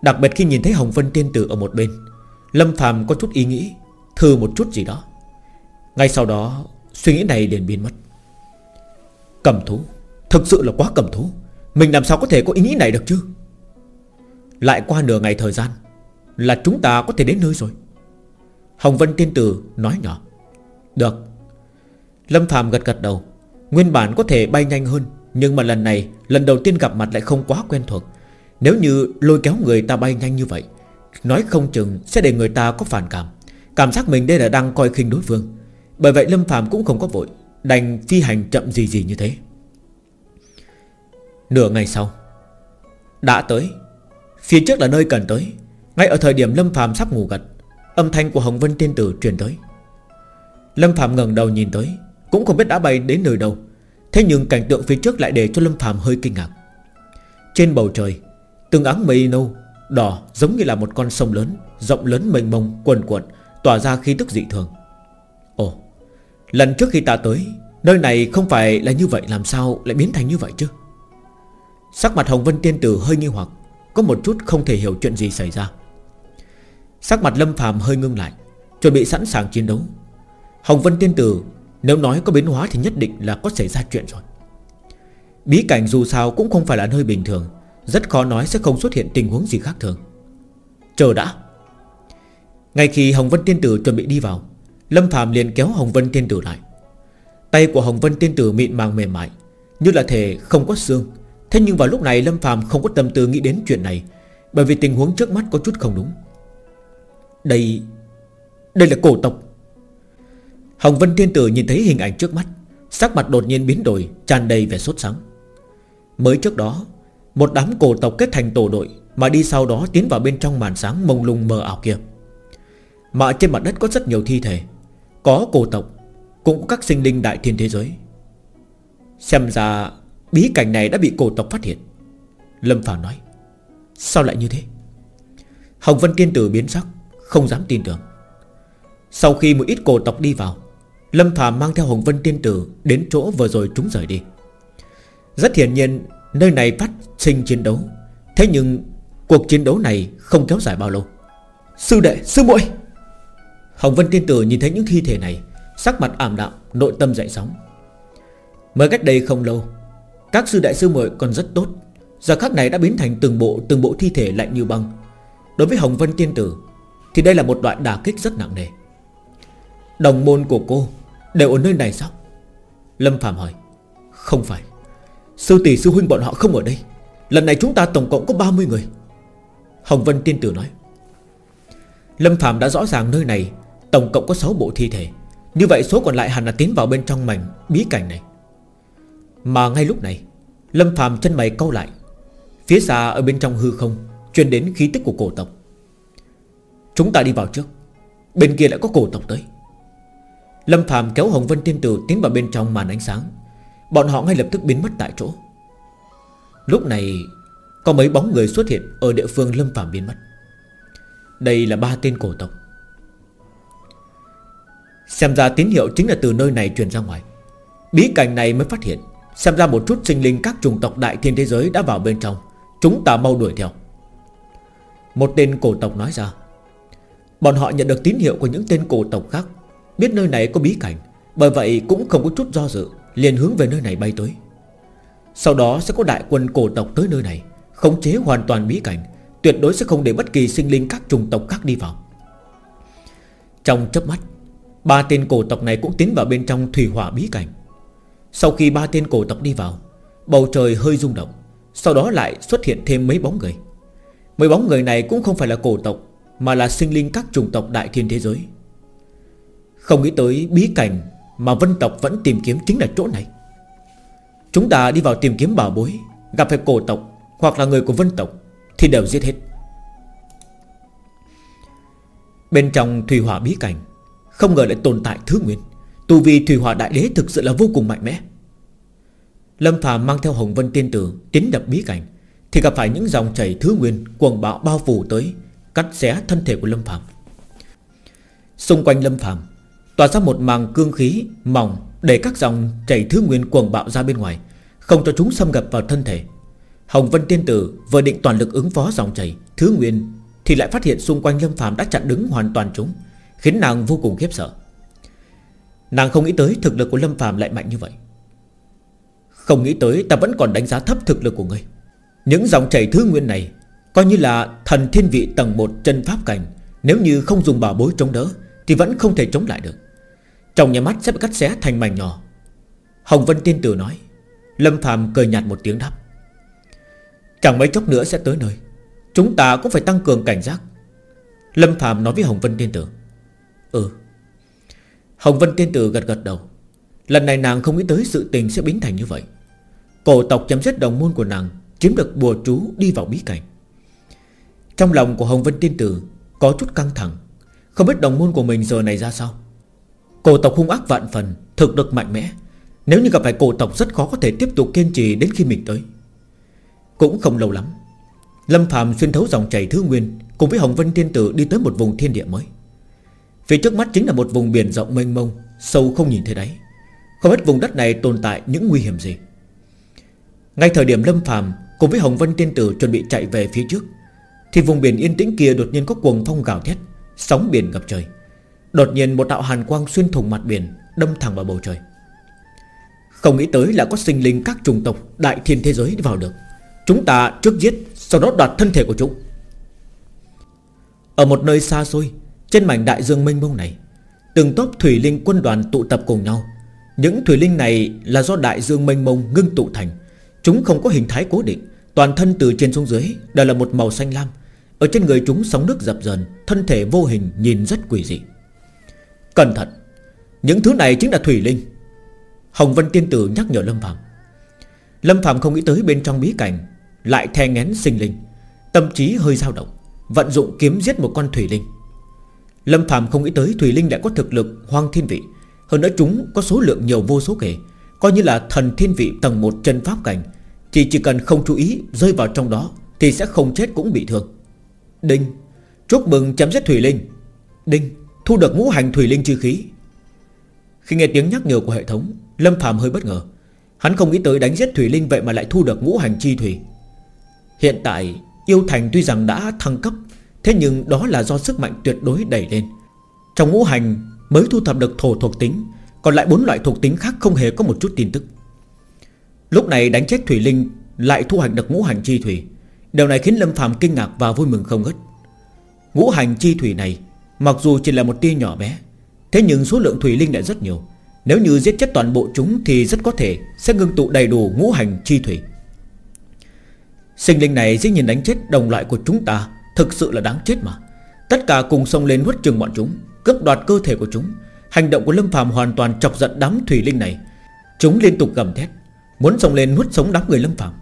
Đặc biệt khi nhìn thấy Hồng Vân Tiên Tử ở một bên, Lâm phàm có chút ý nghĩ, Thử một chút gì đó. Ngay sau đó, suy nghĩ này liền biến mất. Cầm thú. Thực sự là quá cầm thú. Mình làm sao có thể có ý nghĩ này được chứ? Lại qua nửa ngày thời gian, Là chúng ta có thể đến nơi rồi. Hồng Vân Tiên Tử nói nhỏ. Được. Lâm Phạm gật gật đầu. Nguyên bản có thể bay nhanh hơn, Nhưng mà lần này, Lần đầu tiên gặp mặt lại không quá quen thuộc. Nếu như lôi kéo người ta bay nhanh như vậy, Nói không chừng sẽ để người ta có phản cảm. Cảm giác mình đây là đang coi khinh đối phương. Bởi vậy Lâm Phạm cũng không có vội, Đành phi hành chậm gì gì như thế. Nửa ngày sau, Đã tới, Phía trước là nơi cần tới. Ngay ở thời điểm Lâm Phạm sắp ngủ gật, Âm thanh của Hồng Vân Tiên Tử truyền tới. Lâm Phạm ngẩng đầu nhìn tới, Cũng không biết đã bay đến nơi đâu. Thế nhưng cảnh tượng phía trước lại để cho Lâm Phạm hơi kinh ngạc. Trên bầu trời, Từng áng mây nâu, Đỏ giống như là một con sông lớn, Rộng lớn mênh mông, quần quần Tỏa ra khí tức dị thường. Lần trước khi ta tới, Nơi này không phải là như vậy, làm sao lại biến thành như vậy chứ? Sắc mặt Hồng Vân Tiên Tử hơi nghi hoặc, Có một chút không thể hiểu chuyện gì xảy ra. Sắc mặt Lâm Phàm hơi ngưng lại, Chuẩn bị sẵn sàng chiến đấu. Hồng Vân Tiên Tử, Nếu nói có biến hóa thì nhất định là có xảy ra chuyện rồi. Bí cảnh dù sao cũng không phải là nơi bình thường, Rất khó nói sẽ không xuất hiện tình huống gì khác thường. Chờ đã. Ngay khi Hồng Vân Tiên Tử chuẩn bị đi vào Lâm Phạm liền kéo Hồng Vân Tiên Tử lại. Tay của Hồng Vân Tiên Tử mịn màng mềm mại, Như là thể không có xương. Thế nhưng vào lúc này Lâm Phạm không có tâm tư nghĩ đến chuyện này, Bởi vì tình huống trước mắt có chút không đúng. Đây Đây là cổ tộc. Hồng Vân Tiên Tử nhìn thấy hình ảnh trước mắt, Sắc mặt đột nhiên biến đổi, tràn đầy vẻ sốt sắng. Mới trước đó, Một đám cổ tộc kết thành tổ đội Mà đi sau đó tiến vào bên trong màn sáng mông lung mờ ảo kia. Mà trên mặt đất có rất nhiều thi thể có cổ tộc Cũng có các sinh linh đại thiên thế giới. Xem ra Bí cảnh này đã bị cổ tộc phát hiện. Lâm Phàm nói Sao lại như thế? Hồng Vân Tiên Tử biến sắc Không dám tin tưởng. Sau khi một ít cổ tộc đi vào Lâm Phạm mang theo Hồng Vân Tiên Tử Đến chỗ vừa rồi chúng rời đi. Rất hiển nhiên Nơi này phát sinh chiến đấu. Thế nhưng cuộc chiến đấu này không kéo dài bao lâu. Sư đệ, sư muội! Hồng Vân Tiên Tử nhìn thấy những thi thể này Sắc mặt ảm đạm, nội tâm dậy sóng. Mới cách đây không lâu Các sư đại sư muội còn rất tốt. Giờ khắc này đã biến thành từng bộ từng bộ thi thể lạnh như băng. Đối với Hồng Vân Tiên Tử Thì đây là một đoạn đả kích rất nặng nề. Đồng môn của cô Đều ở nơi này sao? Lâm Phạm hỏi. Không phải. Sư tỷ sư huynh bọn họ không ở đây. Lần này chúng ta tổng cộng có 30 người. Hồng Vân tiên tử nói. Lâm Phạm đã rõ ràng nơi này Tổng cộng có 6 bộ thi thể. Như vậy số còn lại hẳn là tiến vào bên trong mảnh bí cảnh này. Mà ngay lúc này, Lâm Phạm chân mày câu lại. Phía xa ở bên trong hư không, Truyền đến khí tức của cổ tộc. Chúng ta đi vào trước. Bên kia lại có cổ tộc tới. Lâm Phạm kéo Hồng Vân Tiên Tử tiến vào bên trong màn ánh sáng. Bọn họ ngay lập tức biến mất tại chỗ. Lúc này, Có mấy bóng người xuất hiện Ở địa phương Lâm Phạm biến mất. Đây là ba tên cổ tộc. Xem ra tín hiệu chính là từ nơi này truyền ra ngoài. Bí cảnh này mới phát hiện. Xem ra một chút sinh linh các chủng tộc đại thiên thế giới đã vào bên trong. Chúng ta mau đuổi theo. Một tên cổ tộc nói ra. Bọn họ nhận được tín hiệu của những tên cổ tộc khác. Biết nơi này có bí cảnh. Bởi vậy cũng không có chút do dự, Liền hướng về nơi này bay tới. Sau đó sẽ có đại quân cổ tộc tới nơi này, Khống chế hoàn toàn bí cảnh. Tuyệt đối sẽ không để bất kỳ sinh linh các chủng tộc khác đi vào. Trong chớp mắt Ba tên cổ tộc này cũng tiến vào bên trong thủy hỏa bí cảnh. Sau khi ba tên cổ tộc đi vào, Bầu trời hơi rung động, Sau đó lại xuất hiện thêm mấy bóng người. Mấy bóng người này cũng không phải là cổ tộc, Mà là sinh linh các chủng tộc đại thiên thế giới. Không nghĩ tới bí cảnh Mà vân tộc vẫn tìm kiếm chính là chỗ này. Chúng ta đi vào tìm kiếm bảo bối, Gặp phải cổ tộc Hoặc là người của vân tộc Thì đều giết hết. Bên trong thủy hỏa bí cảnh không ngờ lại tồn tại thứ nguyên. Tu vi thủy hỏa đại đế thực sự là vô cùng mạnh mẽ. Lâm phàm mang theo Hồng Vân Tiên Tử Tiến đập bí cảnh, Thì gặp phải những dòng chảy thứ nguyên Cuồng bạo bao phủ tới, Cắt xé thân thể của Lâm phàm. Xung quanh Lâm phàm, Tỏa ra một màng cương khí mỏng Để các dòng chảy thứ nguyên cuồng bạo ra bên ngoài, Không cho chúng xâm nhập vào thân thể. Hồng Vân Tiên Tử vừa định toàn lực ứng phó dòng chảy Thứ nguyên, Thì lại phát hiện xung quanh Lâm Phạm đã chặn đứng hoàn toàn chúng. Khiến nàng vô cùng khiếp sợ. Nàng không nghĩ tới thực lực của Lâm phàm lại mạnh như vậy. Không nghĩ tới ta vẫn còn đánh giá thấp thực lực của ngươi. Những dòng chảy thứ nguyên này Coi như là thần thiên vị tầng 1 chân pháp cảnh, Nếu như không dùng bảo bối chống đỡ Thì vẫn không thể chống lại được. Trong nhà mắt sẽ bị cắt xé thành mảnh nhỏ. Hồng Vân tiên tử nói. Lâm Phạm cười nhạt một tiếng đáp. Chẳng mấy chốc nữa sẽ tới nơi. Chúng ta cũng phải tăng cường cảnh giác. Lâm Phạm nói với Hồng Vân tiên tử. Ừ. Hồng Vân tiên tử gật gật đầu. Lần này nàng không nghĩ tới sự tình sẽ biến thành như vậy. Cổ tộc chấm dứt đồng môn của nàng Chiếm được bùa chú đi vào bí cảnh. Trong lòng của Hồng Vân tiên tử Có chút căng thẳng. Không biết đồng môn của mình giờ này ra sao? Cổ tộc hung ác vạn phần, Thực lực mạnh mẽ. Nếu như gặp phải cổ tộc rất khó có thể tiếp tục kiên trì đến khi mình tới. Cũng không lâu lắm, Lâm Phạm xuyên thấu dòng chảy thứ nguyên Cùng với Hồng Vân Tiên Tử đi tới một vùng thiên địa mới. Phía trước mắt chính là một vùng biển rộng mênh mông, Sâu không nhìn thấy đáy. Không biết vùng đất này tồn tại những nguy hiểm gì. Ngay thời điểm Lâm Phạm Cùng với Hồng Vân Tiên Tử chuẩn bị chạy về phía trước, Thì vùng biển yên tĩnh kia đột nhiên có cuồng phong gào thét, Sóng biển ngập trời. Đột nhiên một đạo hàn quang xuyên thủng mặt biển, Đâm thẳng vào bầu trời. Không nghĩ tới là có sinh linh các chủng tộc, Đại thiên thế giới vào được. Chúng ta trước giết, Sau đó đoạt thân thể của chúng. Ở một nơi xa xôi trên mảnh đại dương mênh mông này, Từng tốp thủy linh quân đoàn tụ tập cùng nhau. Những thủy linh này là do đại dương mênh mông ngưng tụ thành. Chúng không có hình thái cố định, Toàn thân từ trên xuống dưới Đều là một màu xanh lam. Ở trên người chúng sóng nước dập dờn, Thân thể vô hình nhìn rất quỷ dị. Cẩn thận, Những thứ này chính là thủy linh. Hồng Vân Tiên Tử nhắc nhở Lâm Phạm Lâm Phạm không nghĩ tới bên trong bí cảnh Lại the ngén sinh linh, Tâm trí hơi dao động, Vận dụng kiếm giết một con thủy linh. Lâm Phạm không nghĩ tới thủy linh đã có thực lực hoang thiên vị. Hơn nữa chúng có số lượng nhiều vô số kể, Coi như là thần thiên vị tầng 1 chân pháp cảnh. Chỉ chỉ cần không chú ý Rơi vào trong đó Thì sẽ không chết cũng bị thương. Đinh, Chúc mừng chấm dứt thủy linh. Đinh, Thu được ngũ hành thủy linh chi khí. Khi nghe tiếng nhắc nhở của hệ thống, Lâm Phạm hơi bất ngờ. Hắn không nghĩ tới đánh giết thủy linh vậy mà lại thu được ngũ hành chi thủy. Hiện tại, Yêu thành tuy rằng đã thăng cấp Thế nhưng đó là do sức mạnh tuyệt đối đẩy lên. Trong ngũ hành, mới thu thập được thổ thuộc tính, Còn lại bốn loại thuộc tính khác không hề có một chút tin tức. Lúc này đánh chết Thủy Linh Lại thu hoạch được ngũ hành chi thủy. Điều này khiến Lâm phàm kinh ngạc và vui mừng không ngớt. Ngũ hành chi thủy này, Mặc dù chỉ là một tia nhỏ bé, Thế nhưng số lượng Thủy Linh lại rất nhiều. Nếu như giết chết toàn bộ chúng Thì rất có thể sẽ ngưng tụ đầy đủ ngũ hành chi thủy. Sinh linh này dĩ nhiên đánh chết đồng loại của chúng ta. Thực sự là đáng chết mà. Tất cả cùng xông lên nuốt chừng bọn chúng, Cướp đoạt cơ thể của chúng. Hành động của Lâm Phàm hoàn toàn chọc giận đám thủy linh này. Chúng liên tục gầm thét, Muốn xông lên nuốt sống đám người Lâm Phàm.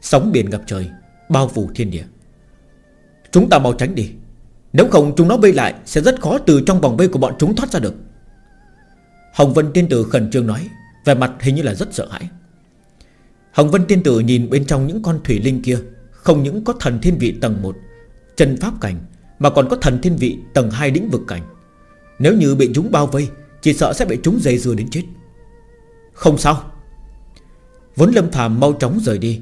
Sóng biển ngập trời, Bao phủ thiên địa. Chúng ta mau tránh đi. Nếu không chúng nó vây lại Sẽ rất khó từ trong vòng vây của bọn chúng thoát ra được. Hồng Vân Tiên Tử khẩn trương nói Về mặt hình như là rất sợ hãi. Hồng Vân Tiên Tử nhìn bên trong những con thủy linh kia không những có thần thiên vị tầng 1 Chân pháp cảnh, Mà còn có thần thiên vị tầng 2 lĩnh vực cảnh. Nếu như bị chúng bao vây, Chỉ sợ sẽ bị chúng dây dưa đến chết. Không sao. Vốn Lâm Phàm mau chóng rời đi.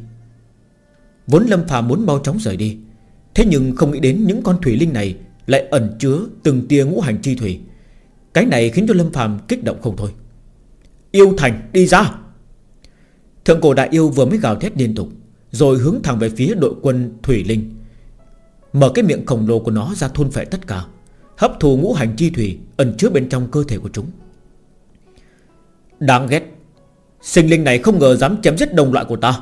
Vốn Lâm Phàm muốn mau chóng rời đi, Thế nhưng không nghĩ đến những con thủy linh này Lại ẩn chứa từng tia ngũ hành chi thủy. Cái này khiến cho Lâm Phàm kích động không thôi. Yêu Thành, đi ra! Thượng cổ đại yêu vừa mới gào thét liên tục. Rồi hướng thẳng về phía đội quân Thủy Linh. Mở cái miệng khổng lồ của nó ra thôn phệ tất cả. Hấp thù ngũ hành chi thủy Ẩn chứa bên trong cơ thể của chúng. Đáng ghét. Sinh linh này không ngờ dám chém giết đồng loại của ta.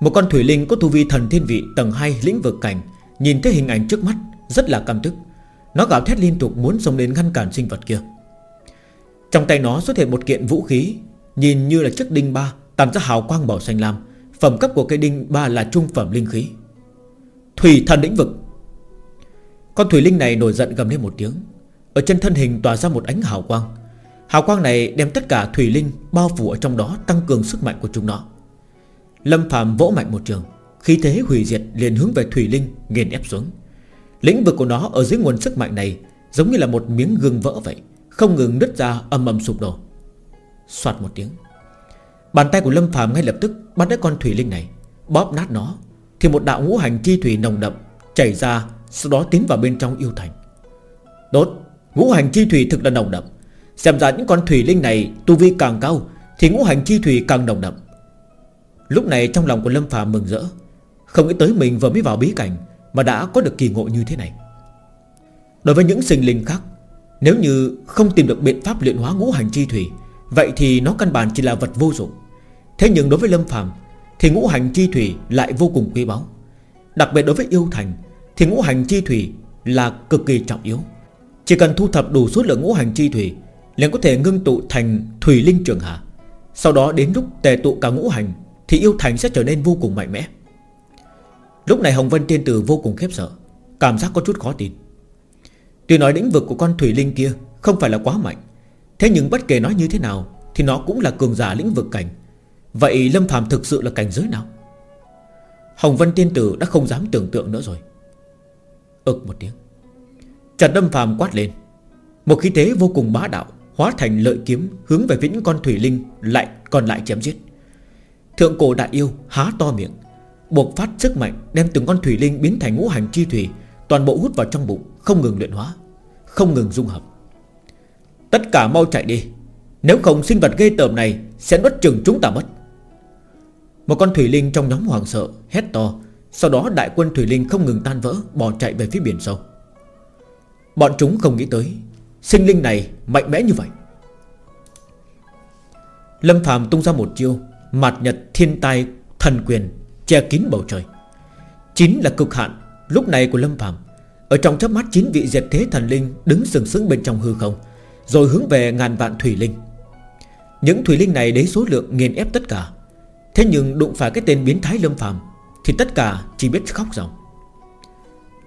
Một con thủy linh có tu vi thần thiên vị Tầng 2 lĩnh vực cảnh. Nhìn thấy hình ảnh trước mắt, Rất là căm tức. Nó gào thét liên tục muốn xông đến ngăn cản sinh vật kia. Trong tay nó xuất hiện một kiện vũ khí, Nhìn như là chiếc đinh ba Tàn ra hào quang màu xanh lam. Phẩm cấp của cây đinh ba là trung phẩm linh khí. Thủy thần lĩnh vực. Con thủy linh này nổi giận gầm lên một tiếng. Ở chân thân hình tỏa ra một ánh hào quang. Hào quang này đem tất cả thủy linh Bao phủ ở trong đó, tăng cường sức mạnh của chúng nó. Lâm phàm vỗ mạnh một trường. Khi thế hủy diệt liền hướng về thủy linh Nghiền ép xuống. Lĩnh vực của nó ở dưới nguồn sức mạnh này Giống như là một miếng gương vỡ vậy, Không ngừng nứt ra âm âm sụp đổ. Xoạt một tiếng. Bàn tay của Lâm Phạm ngay lập tức bắt lấy con thủy linh này, Bóp nát nó, Thì một đạo ngũ hành chi thủy nồng đậm Chảy ra, Sau đó tiến vào bên trong yêu thành. Đốt, Ngũ hành chi thủy thực là nồng đậm. Xem ra những con thủy linh này Tu vi càng cao, Thì ngũ hành chi thủy càng nồng đậm. Lúc này trong lòng của Lâm Phạm mừng rỡ, Không nghĩ tới mình vừa mới vào bí cảnh Mà đã có được kỳ ngộ như thế này. Đối với những sinh linh khác, Nếu như không tìm được biện pháp luyện hóa ngũ hành chi thủy, Vậy thì nó căn bản chỉ là vật vô dụng. Thế nhưng đối với Lâm Phàm, Thì ngũ hành chi thủy lại vô cùng quý báu. Đặc biệt đối với yêu thành, Thì ngũ hành chi thủy là cực kỳ trọng yếu. Chỉ cần thu thập đủ số lượng ngũ hành chi thủy, liền có thể ngưng tụ thành thủy linh trường hạ. Sau đó đến lúc tề tụ cả ngũ hành, Thì yêu thành sẽ trở nên vô cùng mạnh mẽ. Lúc này Hồng Vân Tiên Tử vô cùng khiếp sợ, Cảm giác có chút khó tin. Tuy nói lĩnh vực của con thủy linh kia Không phải là quá mạnh, Thế nhưng bất kể nói như thế nào, Thì nó cũng là cường giả lĩnh vực cảnh. Vậy Lâm Phạm thực sự là cảnh giới nào? Hồng Vân Tiên Tử đã không dám tưởng tượng nữa rồi. Ực một tiếng. Trần Lâm Phạm quát lên. Một khí thế vô cùng bá đạo, Hóa thành lợi kiếm, hướng về vĩnh con thủy linh Lại còn lại chém giết. Thượng cổ đại yêu há to miệng Buộc phát sức mạnh, đem từng con thủy linh biến thành ngũ hành chi thủy, Toàn bộ hút vào trong bụng, Không ngừng luyện hóa, Không ngừng dung hợp. Tất cả mau chạy đi. Nếu không sinh vật ghê tởm này Sẽ nuốt chừng chúng ta mất. Một con thủy linh trong nhóm hoàng sợ, Hét to. Sau đó đại quân thủy linh không ngừng tan vỡ, Bỏ chạy về phía biển sâu. Bọn chúng không nghĩ tới, Sinh linh này mạnh mẽ như vậy. Lâm Phạm tung ra một chiêu, Mạt nhật thiên tai thần quyền Che kín bầu trời. Chính là cực hạn, lúc này của Lâm Phạm Ở trong chớp mắt chín vị diệt thế thần linh Đứng sừng sững bên trong hư không, Rồi hướng về ngàn vạn thủy linh. Những thủy linh này đấy số lượng nghiền ép tất cả. Thế nhưng đụng phải cái tên biến thái Lâm Phạm Thì tất cả chỉ biết khóc ròng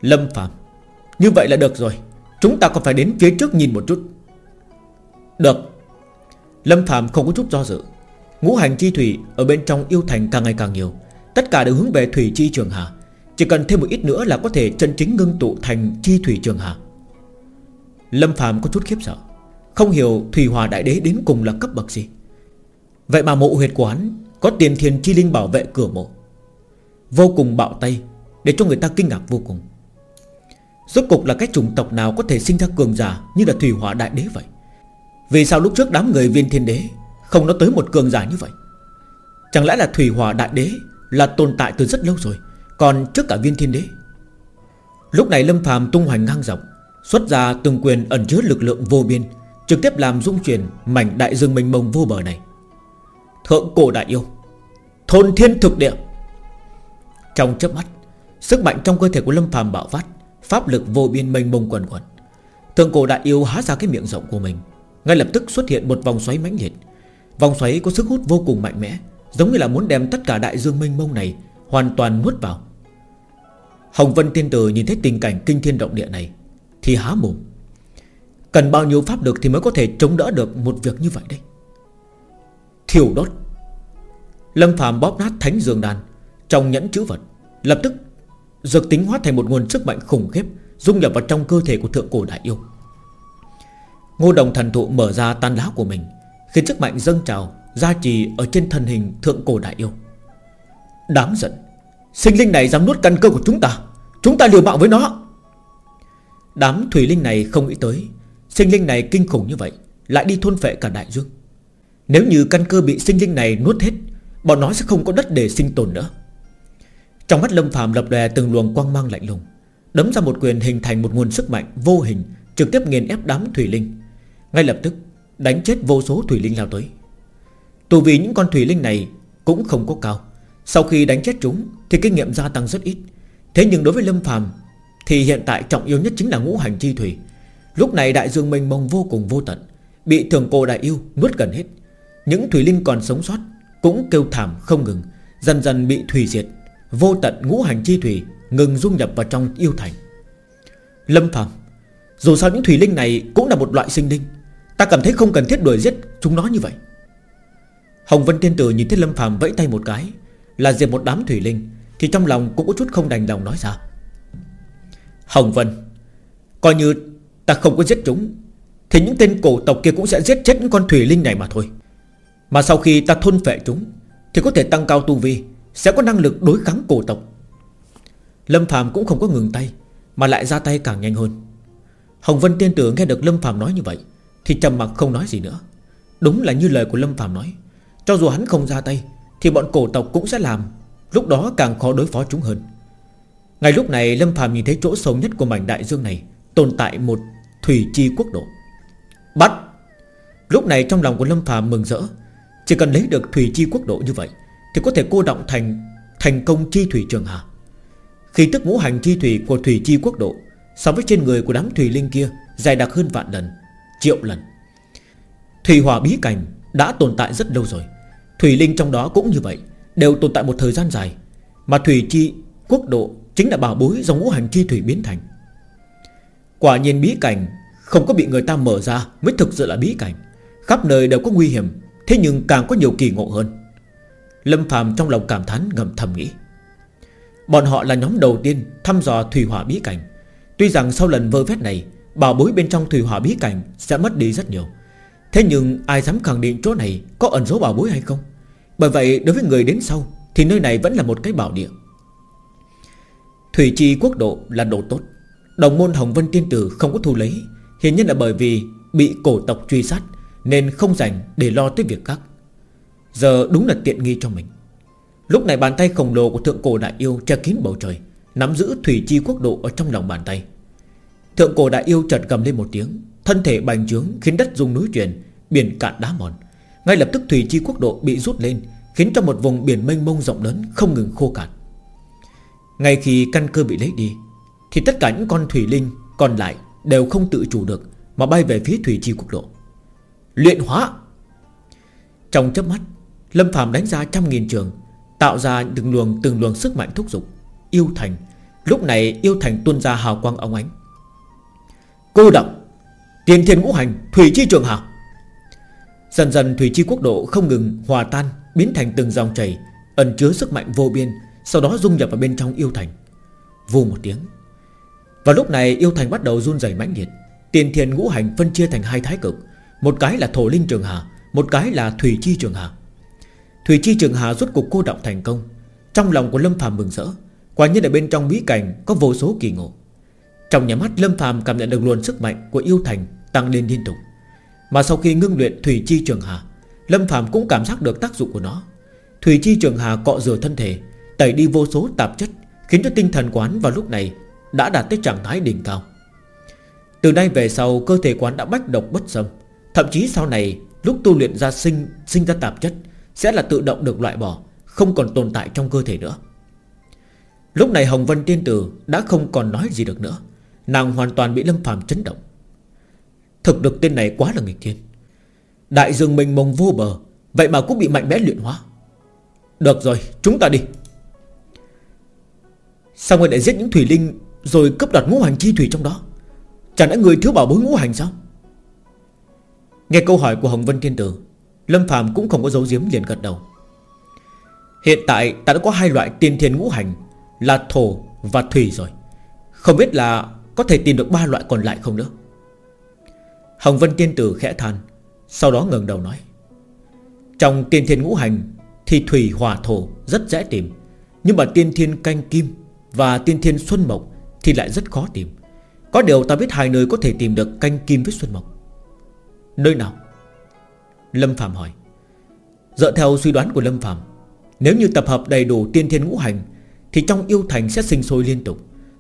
Lâm Phạm Như vậy là được rồi, Chúng ta còn phải đến phía trước nhìn một chút. Được. Lâm Phạm không có chút do dự. Ngũ hành chi thủy ở bên trong yêu thành càng ngày càng nhiều, Tất cả đều hướng về thủy chi trường hà Chỉ cần thêm một ít nữa là có thể chân chính ngưng tụ thành chi thủy trường hà Lâm Phạm có chút khiếp sợ, Không hiểu Thủy Hòa Đại Đế đến cùng là cấp bậc gì. Vậy mà mộ huyệt của hắn có tiền thiền chi linh bảo vệ cửa mộ. Vô cùng bạo tay, Để cho người ta kinh ngạc vô cùng. Rốt cục là cái chủng tộc nào có thể sinh ra cường giả Như là Thủy Hỏa Đại Đế vậy? Vì sao lúc trước đám người viên thiên đế Không nói tới một cường giả như vậy? Chẳng lẽ là Thủy Hỏa Đại Đế Là tồn tại từ rất lâu rồi, Còn trước cả viên thiên đế? Lúc này Lâm phàm tung hoành ngang dọc, Xuất ra từng quyền ẩn chứa lực lượng vô biên, Trực tiếp làm dung chuyển Mảnh đại dương mênh mông vô bờ này. Thượng cổ đại yêu. Thôn thiên thực địa. Trong chớp mắt, Sức mạnh trong cơ thể của Lâm phàm bạo phát, Pháp lực vô biên mênh mông quần quần. Thượng cổ đại yêu há ra cái miệng rộng của mình, Ngay lập tức xuất hiện một vòng xoáy mãnh liệt. Vòng xoáy có sức hút vô cùng mạnh mẽ, Giống như là muốn đem tất cả đại dương mênh mông này Hoàn toàn nuốt vào. Hồng Vân Tiên Tử nhìn thấy tình cảnh kinh thiên động địa này, Thì há mồm. Cần bao nhiêu pháp lực thì mới có thể chống đỡ được Một việc như vậy đây? Thiểu đốt. Lâm Phạm bóp nát thánh dương đàn Trong nhẫn chữ vật, Lập tức Dược tính hóa thành một nguồn sức mạnh khủng khiếp, Dung nhập vào trong cơ thể của thượng cổ đại yêu. Ngô đồng thần thụ mở ra tan lá của mình, Khiến sức mạnh dâng trào, Gia trì ở trên thân hình thượng cổ đại yêu. Đáng giận, Sinh linh này dám nuốt căn cơ của chúng ta Chúng ta liều mạng với nó. Đám thủy linh này không nghĩ tới, Sinh linh này kinh khủng như vậy, Lại đi thôn phệ cả đại dương. Nếu như căn cơ bị sinh linh này nuốt hết, Bọn nó sẽ không có đất để sinh tồn nữa. Trong mắt Lâm Phạm lập đè từng luồng quang mang lạnh lùng, Đấm ra một quyền hình thành một nguồn sức mạnh vô hình, Trực tiếp nghiền ép đám thủy linh. Ngay lập tức, đánh chết vô số thủy linh lao tới. Tù vì những con thủy linh này Cũng không có cao. Sau khi đánh chết chúng Thì kinh nghiệm gia tăng rất ít. Thế nhưng đối với Lâm Phạm Thì hiện tại trọng yếu nhất chính là ngũ hành chi thủy. Lúc này đại dương mênh mông vô cùng vô tận, Bị thường cô đại yêu nuốt gần hết. Những thủy linh còn sống sót Cũng kêu thảm không ngừng, Dần dần bị thủy diệt, Vô tận ngũ hành chi thủy Ngừng dung nhập vào trong yêu thành. Lâm Phạm Dù sao những thủy linh này cũng là một loại sinh linh, Ta cảm thấy không cần thiết đuổi giết chúng nó như vậy. Hồng Vân Tiên Tử nhìn thấy Lâm Phạm vẫy tay một cái, Là diệt một đám thủy linh, Thì trong lòng cũng có chút không đành lòng nói ra. Hồng Vân, Coi như ta không có giết chúng, Thì những tên cổ tộc kia cũng sẽ giết chết những con thủy linh này mà thôi. Mà sau khi ta thôn phệ chúng, Thì có thể tăng cao tu vi, sẽ có năng lực đối kháng cổ tộc. Lâm Phạm cũng không có ngừng tay, Mà lại ra tay càng nhanh hơn. Hồng Vân tiên tưởng nghe được Lâm Phạm nói như vậy, Thì trầm mặc không nói gì nữa. Đúng là như lời của Lâm Phạm nói, Cho dù hắn không ra tay, Thì bọn cổ tộc cũng sẽ làm, Lúc đó càng khó đối phó chúng hơn. Ngay lúc này, Lâm Phạm nhìn thấy chỗ sâu nhất của mảnh đại dương này Tồn tại một thủy chi quốc độ. Bắt! Lúc này trong lòng của Lâm Phạm mừng rỡ chỉ cần lấy được thủy chi quốc độ như vậy, thì có thể cô động thành Thành công chi thủy trường hà. Khi tức ngũ hành chi thủy của thủy chi quốc độ, So với trên người của đám thủy linh kia, Dài đặc hơn vạn lần, Triệu lần. Thủy hỏa bí cảnh đã tồn tại rất lâu rồi. Thủy linh trong đó cũng như vậy, Đều tồn tại một thời gian dài, Mà thủy chi quốc độ Chính là bảo bối do ngũ hành chi thủy biến thành. Quả nhiên bí cảnh Không có bị người ta mở ra Mới thực sự là bí cảnh. Khắp nơi đều có nguy hiểm Thế nhưng càng có nhiều kỳ ngộ hơn. Lâm Phạm trong lòng cảm thán ngầm thầm nghĩ. Bọn họ là nhóm đầu tiên Thăm dò thủy hỏa bí cảnh. Tuy rằng sau lần vơ vét này, Bảo bối bên trong thủy hỏa bí cảnh sẽ mất đi rất nhiều. Thế nhưng ai dám khẳng định chỗ này Có ẩn dấu bảo bối hay không? Bởi vậy, đối với người đến sau, Thì nơi này vẫn là một cái bảo địa. Thủy chi quốc độ là độ tốt. Đồng môn Hồng Vân Tiên Tử không có thu lấy. Hiển nhiên là bởi vì Bị cổ tộc truy sát. Nên không dành để lo tới việc khác. Giờ đúng là tiện nghi cho mình. Lúc này bàn tay khổng lồ của thượng cổ đại yêu Che kín bầu trời, Nắm giữ thủy chi quốc độ ở trong lòng bàn tay. Thượng cổ đại yêu chợt cầm lên một tiếng, Thân thể bành trướng khiến đất rung núi chuyển, Biển cạn đá mòn. Ngay lập tức thủy chi quốc độ bị rút lên, Khiến cho một vùng biển mênh mông rộng lớn Không ngừng khô cạn. Ngay khi căn cơ bị lấy đi, Thì tất cả những con thủy linh còn lại Đều không tự chủ được Mà bay về phía thủy chi quốc độ. Luyện hóa. Trong chớp mắt, Lâm Phạm đánh ra trăm nghìn trường, Tạo ra từng luồng từng luồng sức mạnh thúc giục, Yêu thành. Lúc này, yêu thành tuôn ra hào quang óng ánh. Cô động, Tiền thiên ngũ hành, Thủy chi trường hào Dần dần thủy chi quốc độ không ngừng hòa tan, Biến thành từng dòng chảy, Ẩn chứa sức mạnh vô biên, Sau đó dung nhập vào bên trong yêu thành. Vù một tiếng. Và lúc này, yêu thành bắt đầu run rẩy mãnh liệt. Tiền thiên ngũ hành phân chia thành hai thái cực một cái là thổ linh trường hà, Một cái là thủy chi trường hà. Thủy chi trường hà rốt cục cô động thành công. Trong lòng của Lâm phàm mừng rỡ, Quả nhiên ở bên trong bí cảnh có vô số kỳ ngộ. Trong nhà mắt, Lâm phàm cảm nhận được luồng sức mạnh của yêu thành Tăng lên liên tục. Mà sau khi ngưng luyện Thủy chi trường hà, Lâm phàm cũng cảm giác được tác dụng của nó. Thủy chi trường hà cọ rửa thân thể, Tẩy đi vô số tạp chất, Khiến cho tinh thần quán vào lúc này Đã đạt tới trạng thái đỉnh cao. Từ nay về sau, cơ thể quán đã bách độc bất xâm. Thậm chí sau này, Lúc tu luyện ra sinh sinh ra tạp chất, Sẽ là tự động được loại bỏ, Không còn tồn tại trong cơ thể nữa. Lúc này Hồng Vân Tiên Tử Đã không còn nói gì được nữa. Nàng hoàn toàn bị Lâm Phàm chấn động. Thực được tên này quá là nghịch thiên. Đại dương mình mông vô bờ, Vậy mà cũng bị mạnh mẽ luyện hóa. Được rồi, chúng ta đi. Sao người lại giết những thủy linh Rồi cấp đoạt ngũ hành chi thủy trong đó? Chẳng lẽ người thiếu bảo bối ngũ hành sao? Nghe câu hỏi của Hồng Vân Thiên Tử, Lâm Phạm cũng không có dấu diếm liền gật đầu. Hiện tại ta đã có hai loại tiên thiên ngũ hành, Là thổ và thủy rồi. Không biết là có thể tìm được ba loại còn lại không nữa? Hồng Vân Tiên Tử khẽ than, Sau đó ngẩng đầu nói. Trong tiên thiên ngũ hành Thì thủy hỏa thổ rất dễ tìm, Nhưng mà tiên thiên canh kim Và tiên thiên xuân mộc Thì lại rất khó tìm. Có điều ta biết hai nơi có thể tìm được canh kim với xuân mộc. Nơi nào? Lâm Phạm hỏi. Dựa theo suy đoán của Lâm Phạm Nếu như tập hợp đầy đủ tiên thiên ngũ hành, Thì trong yêu thành sẽ sinh sôi liên tục.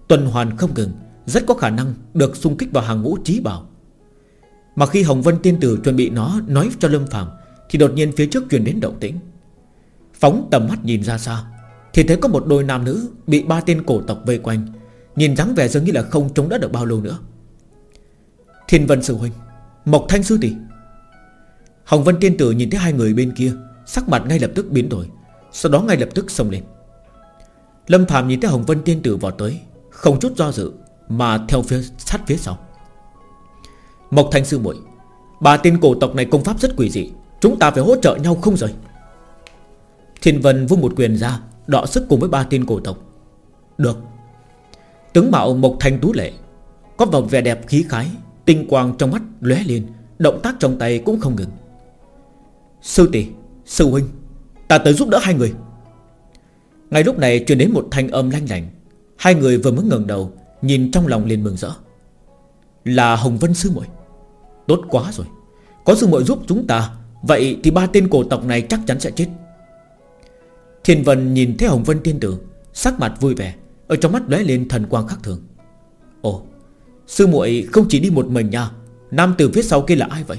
Tuần hoàn không ngừng, Rất có khả năng được xung kích vào hàng ngũ trí bảo. Mà khi Hồng Vân Tiên Tử chuẩn bị nó Nói cho Lâm Phạm Thì đột nhiên phía trước truyền đến động tĩnh. Phóng tầm mắt nhìn ra xa, Thì thấy có một đôi nam nữ Bị ba tên cổ tộc vây quanh, Nhìn dáng vẻ dường như là không chống đỡ được bao lâu nữa. Thiên Vân Sư Huynh Mộc Thanh Sư Tỷ. Hồng Vân Tiên Tử nhìn thấy hai người bên kia, Sắc mặt ngay lập tức biến đổi, Sau đó ngay lập tức xông lên. Lâm Phạm nhìn thấy Hồng Vân Tiên Tử vào tới, Không chút do dự Mà theo phía sát phía sau. Mộc Thanh Sư muội Ba tên cổ tộc này công pháp rất quỷ dị, Chúng ta phải hỗ trợ nhau không rời? Thiên Vân vung một quyền ra, Đọ sức cùng với ba tên cổ tộc. Được. Tướng mạo Mộc Thanh Tú Lệ, Có vào vẻ đẹp khí khái Tinh quang trong mắt lóe lên Động tác trong tay cũng không ngừng. Sư tỷ, sư huynh Ta tới giúp đỡ hai người. Ngay lúc này truyền đến một thanh âm lanh lành Hai người vừa mới ngẩng đầu Nhìn trong lòng liền mừng rỡ. Là Hồng Vân sư muội. Tốt quá rồi. Có sư muội giúp chúng ta Vậy thì ba tên cổ tộc này chắc chắn sẽ chết. Thiên Vân nhìn thấy Hồng Vân tiên tử Sắc mặt vui vẻ Ở trong mắt lóe lên thần quang khắc thường. Ồ Sư muội không chỉ đi một mình nha, Nam từ phía sau kia là ai vậy?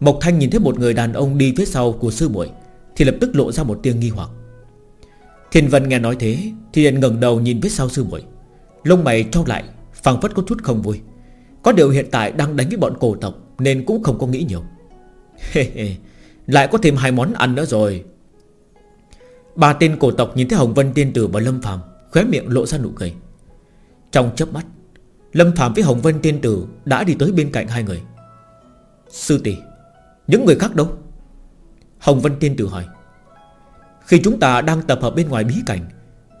Mộc Thanh nhìn thấy một người đàn ông đi phía sau của sư muội, Thì lập tức lộ ra một tiếng nghi hoặc. Thiên Vân nghe nói thế, Thì liền ngẩng đầu nhìn phía sau sư muội. Lông mày trao lại, phảng phất có chút không vui. Có điều hiện tại đang đánh với bọn cổ tộc, Nên cũng không có nghĩ nhiều. Lại có thêm hai món ăn nữa rồi. Ba tên cổ tộc nhìn thấy Hồng Vân Tiên Tử và Lâm Phàm, Khóe miệng lộ ra nụ cười. Trong chớp mắt Lâm Phạm với Hồng Vân Tiên Tử Đã đi tới bên cạnh hai người. Sư tỷ Những người khác đâu? Hồng Vân Tiên Tử hỏi. Khi chúng ta đang tập hợp bên ngoài bí cảnh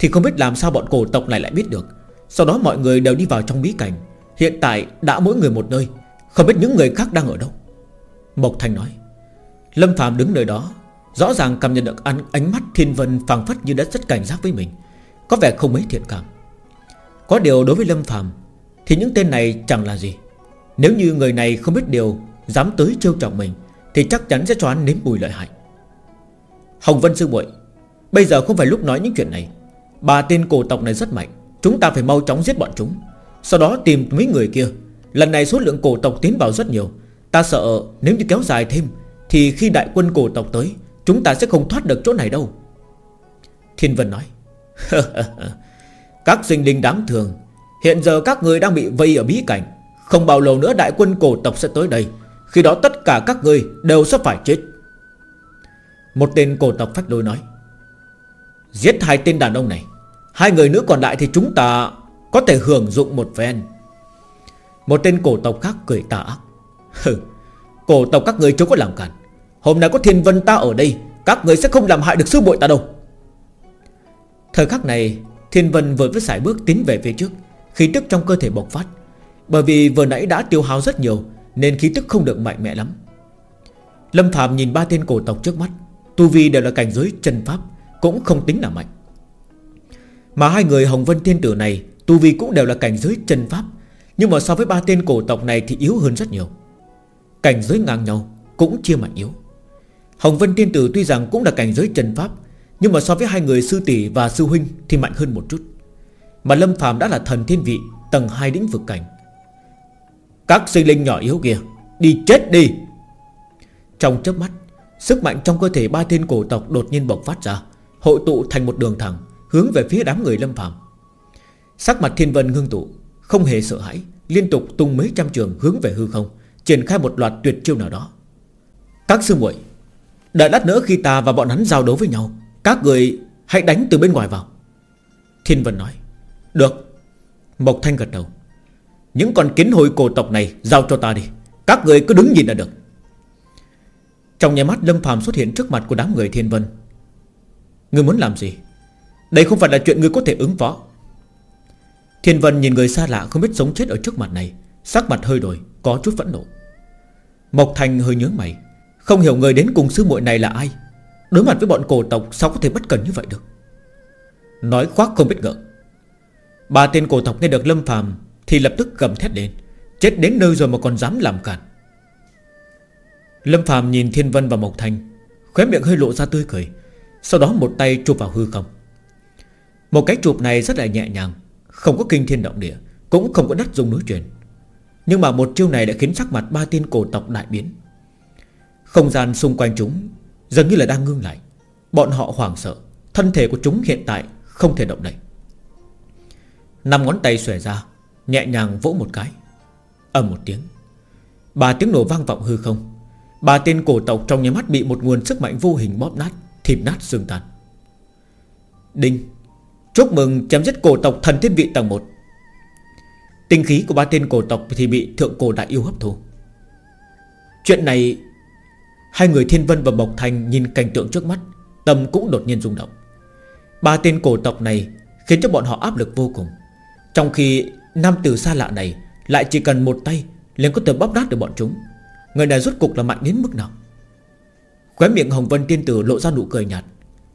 Thì không biết làm sao bọn cổ tộc này lại biết được. Sau đó mọi người đều đi vào trong bí cảnh. Hiện tại đã mỗi người một nơi Không biết những người khác đang ở đâu. Mộc Thành nói. Lâm Phạm đứng nơi đó Rõ ràng cảm nhận được ánh, ánh mắt thiên vân phảng phất như đã rất cảnh giác với mình Có vẻ không mấy thiện cảm. Có điều đối với Lâm Phạm thì những tên này chẳng là gì. Nếu như người này không biết điều, Dám tới trêu trọng mình, Thì chắc chắn sẽ cho hắn nếm mùi lợi hại. Hồng Vân Sư muội, Bây giờ không phải lúc nói những chuyện này. Ba tên cổ tộc này rất mạnh, Chúng ta phải mau chóng giết bọn chúng. Sau đó tìm mấy người kia. Lần này số lượng cổ tộc tiến vào rất nhiều. Ta sợ nếu như kéo dài thêm, Thì khi đại quân cổ tộc tới, Chúng ta sẽ không thoát được chỗ này đâu. Thiên Vân nói, Các sinh linh đáng thường Hiện giờ các người đang bị vây ở bí cảnh. Không bao lâu nữa đại quân cổ tộc sẽ tới đây. Khi đó tất cả các người đều sẽ phải chết. Một tên cổ tộc phách đôi nói, Giết hai tên đàn ông này. Hai người nữa còn lại thì chúng ta Có thể hưởng dụng một phen. Một tên cổ tộc khác cười tà ác, Hừ, Cổ tộc các người chưa có làm cản Hôm nay có thiên vân ta ở đây, Các người sẽ không làm hại được sư bội ta đâu. Thời khắc này, Thiên vân vừa với sải bước tiến về phía trước. Khí tức trong cơ thể bộc phát. Bởi vì vừa nãy đã tiêu hao rất nhiều, Nên khí tức không được mạnh mẽ lắm. Lâm Phạm nhìn ba tên cổ tộc trước mắt. Tu Vi đều là cảnh giới chân pháp, Cũng không tính là mạnh. Mà hai người Hồng Vân Thiên Tử này, Tu Vi cũng đều là cảnh giới chân pháp, Nhưng mà so với ba tên cổ tộc này thì yếu hơn rất nhiều. Cảnh giới ngang nhau Cũng chia mạnh yếu. Hồng Vân Thiên Tử tuy rằng cũng là cảnh giới chân pháp, Nhưng mà so với hai người sư tỷ và sư huynh Thì mạnh hơn một chút. Mà Lâm Phàm đã là thần thiên vị, Tầng 2 đỉnh vực cảnh. Các sinh linh nhỏ yếu kia, Đi chết đi. Trong chớp mắt, Sức mạnh trong cơ thể ba thiên cổ tộc đột nhiên bộc phát ra, Hội tụ thành một đường thẳng, Hướng về phía đám người Lâm Phàm. Sắc mặt thiên vân ngưng tụ, Không hề sợ hãi, Liên tục tung mấy trăm trường hướng về hư không, Triển khai một loạt tuyệt chiêu nào đó. Các sư muội, Đợi lát nữa khi ta và bọn hắn giao đấu với nhau, Các người hãy đánh từ bên ngoài vào. Thiên Vân nói. Được. Mộc Thanh gật đầu. Những con kiến hồi cổ tộc này giao cho ta đi. Các người cứ đứng nhìn là được. Trong nhà mắt, Lâm phàm xuất hiện trước mặt của đám người Thiên Vân. Ngươi muốn làm gì? Đây không phải là chuyện ngươi có thể ứng phó. Thiên Vân nhìn người xa lạ không biết sống chết ở trước mặt này, Sắc mặt hơi đổi, Có chút phẫn nộ. Mộc Thành hơi nhớ mày. Không hiểu người đến cùng sư muội này là ai. Đối mặt với bọn cổ tộc, sao có thể bất cần như vậy được? Nói khoác không biết ngượng. Ba tên cổ tộc nghe được Lâm phàm Thì lập tức gầm thét lên. Chết đến nơi rồi mà còn dám làm cản. Lâm phàm nhìn Thiên Vân và Mộc thanh Khóe miệng hơi lộ ra tươi cười, Sau đó một tay chụp vào hư không. Một cái chụp này rất là nhẹ nhàng, Không có kinh thiên động địa, Cũng không có đất dùng núi truyền Nhưng mà một chiêu này đã khiến sắc mặt ba tên cổ tộc đại biến. Không gian xung quanh chúng Dường như là đang ngưng lại. Bọn họ hoảng sợ, Thân thể của chúng hiện tại không thể động đậy. Năm ngón tay xòe ra, Nhẹ nhàng vỗ một cái. Ầm một tiếng. Ba tiếng nổ vang vọng hư không. Ba tên cổ tộc trong nhà mắt bị một nguồn sức mạnh vô hình bóp nát, Thịt nát xương tàn Đinh. Chúc mừng chém giết cổ tộc thần thiên vị tầng 1 Tinh khí của ba tên cổ tộc Thì bị thượng cổ đại yêu hấp thu. Chuyện này, Hai người Thiên Vân và Mộc Thành nhìn cảnh tượng trước mắt, Tâm cũng đột nhiên rung động. Ba tên cổ tộc này Khiến cho bọn họ áp lực vô cùng. Trong khi nam tử xa lạ này Lại chỉ cần một tay liền có thể bóp nát được bọn chúng. Người này rốt cục là mạnh đến mức nào? Khóe miệng Hồng Vân Tiên Tử lộ ra nụ cười nhạt.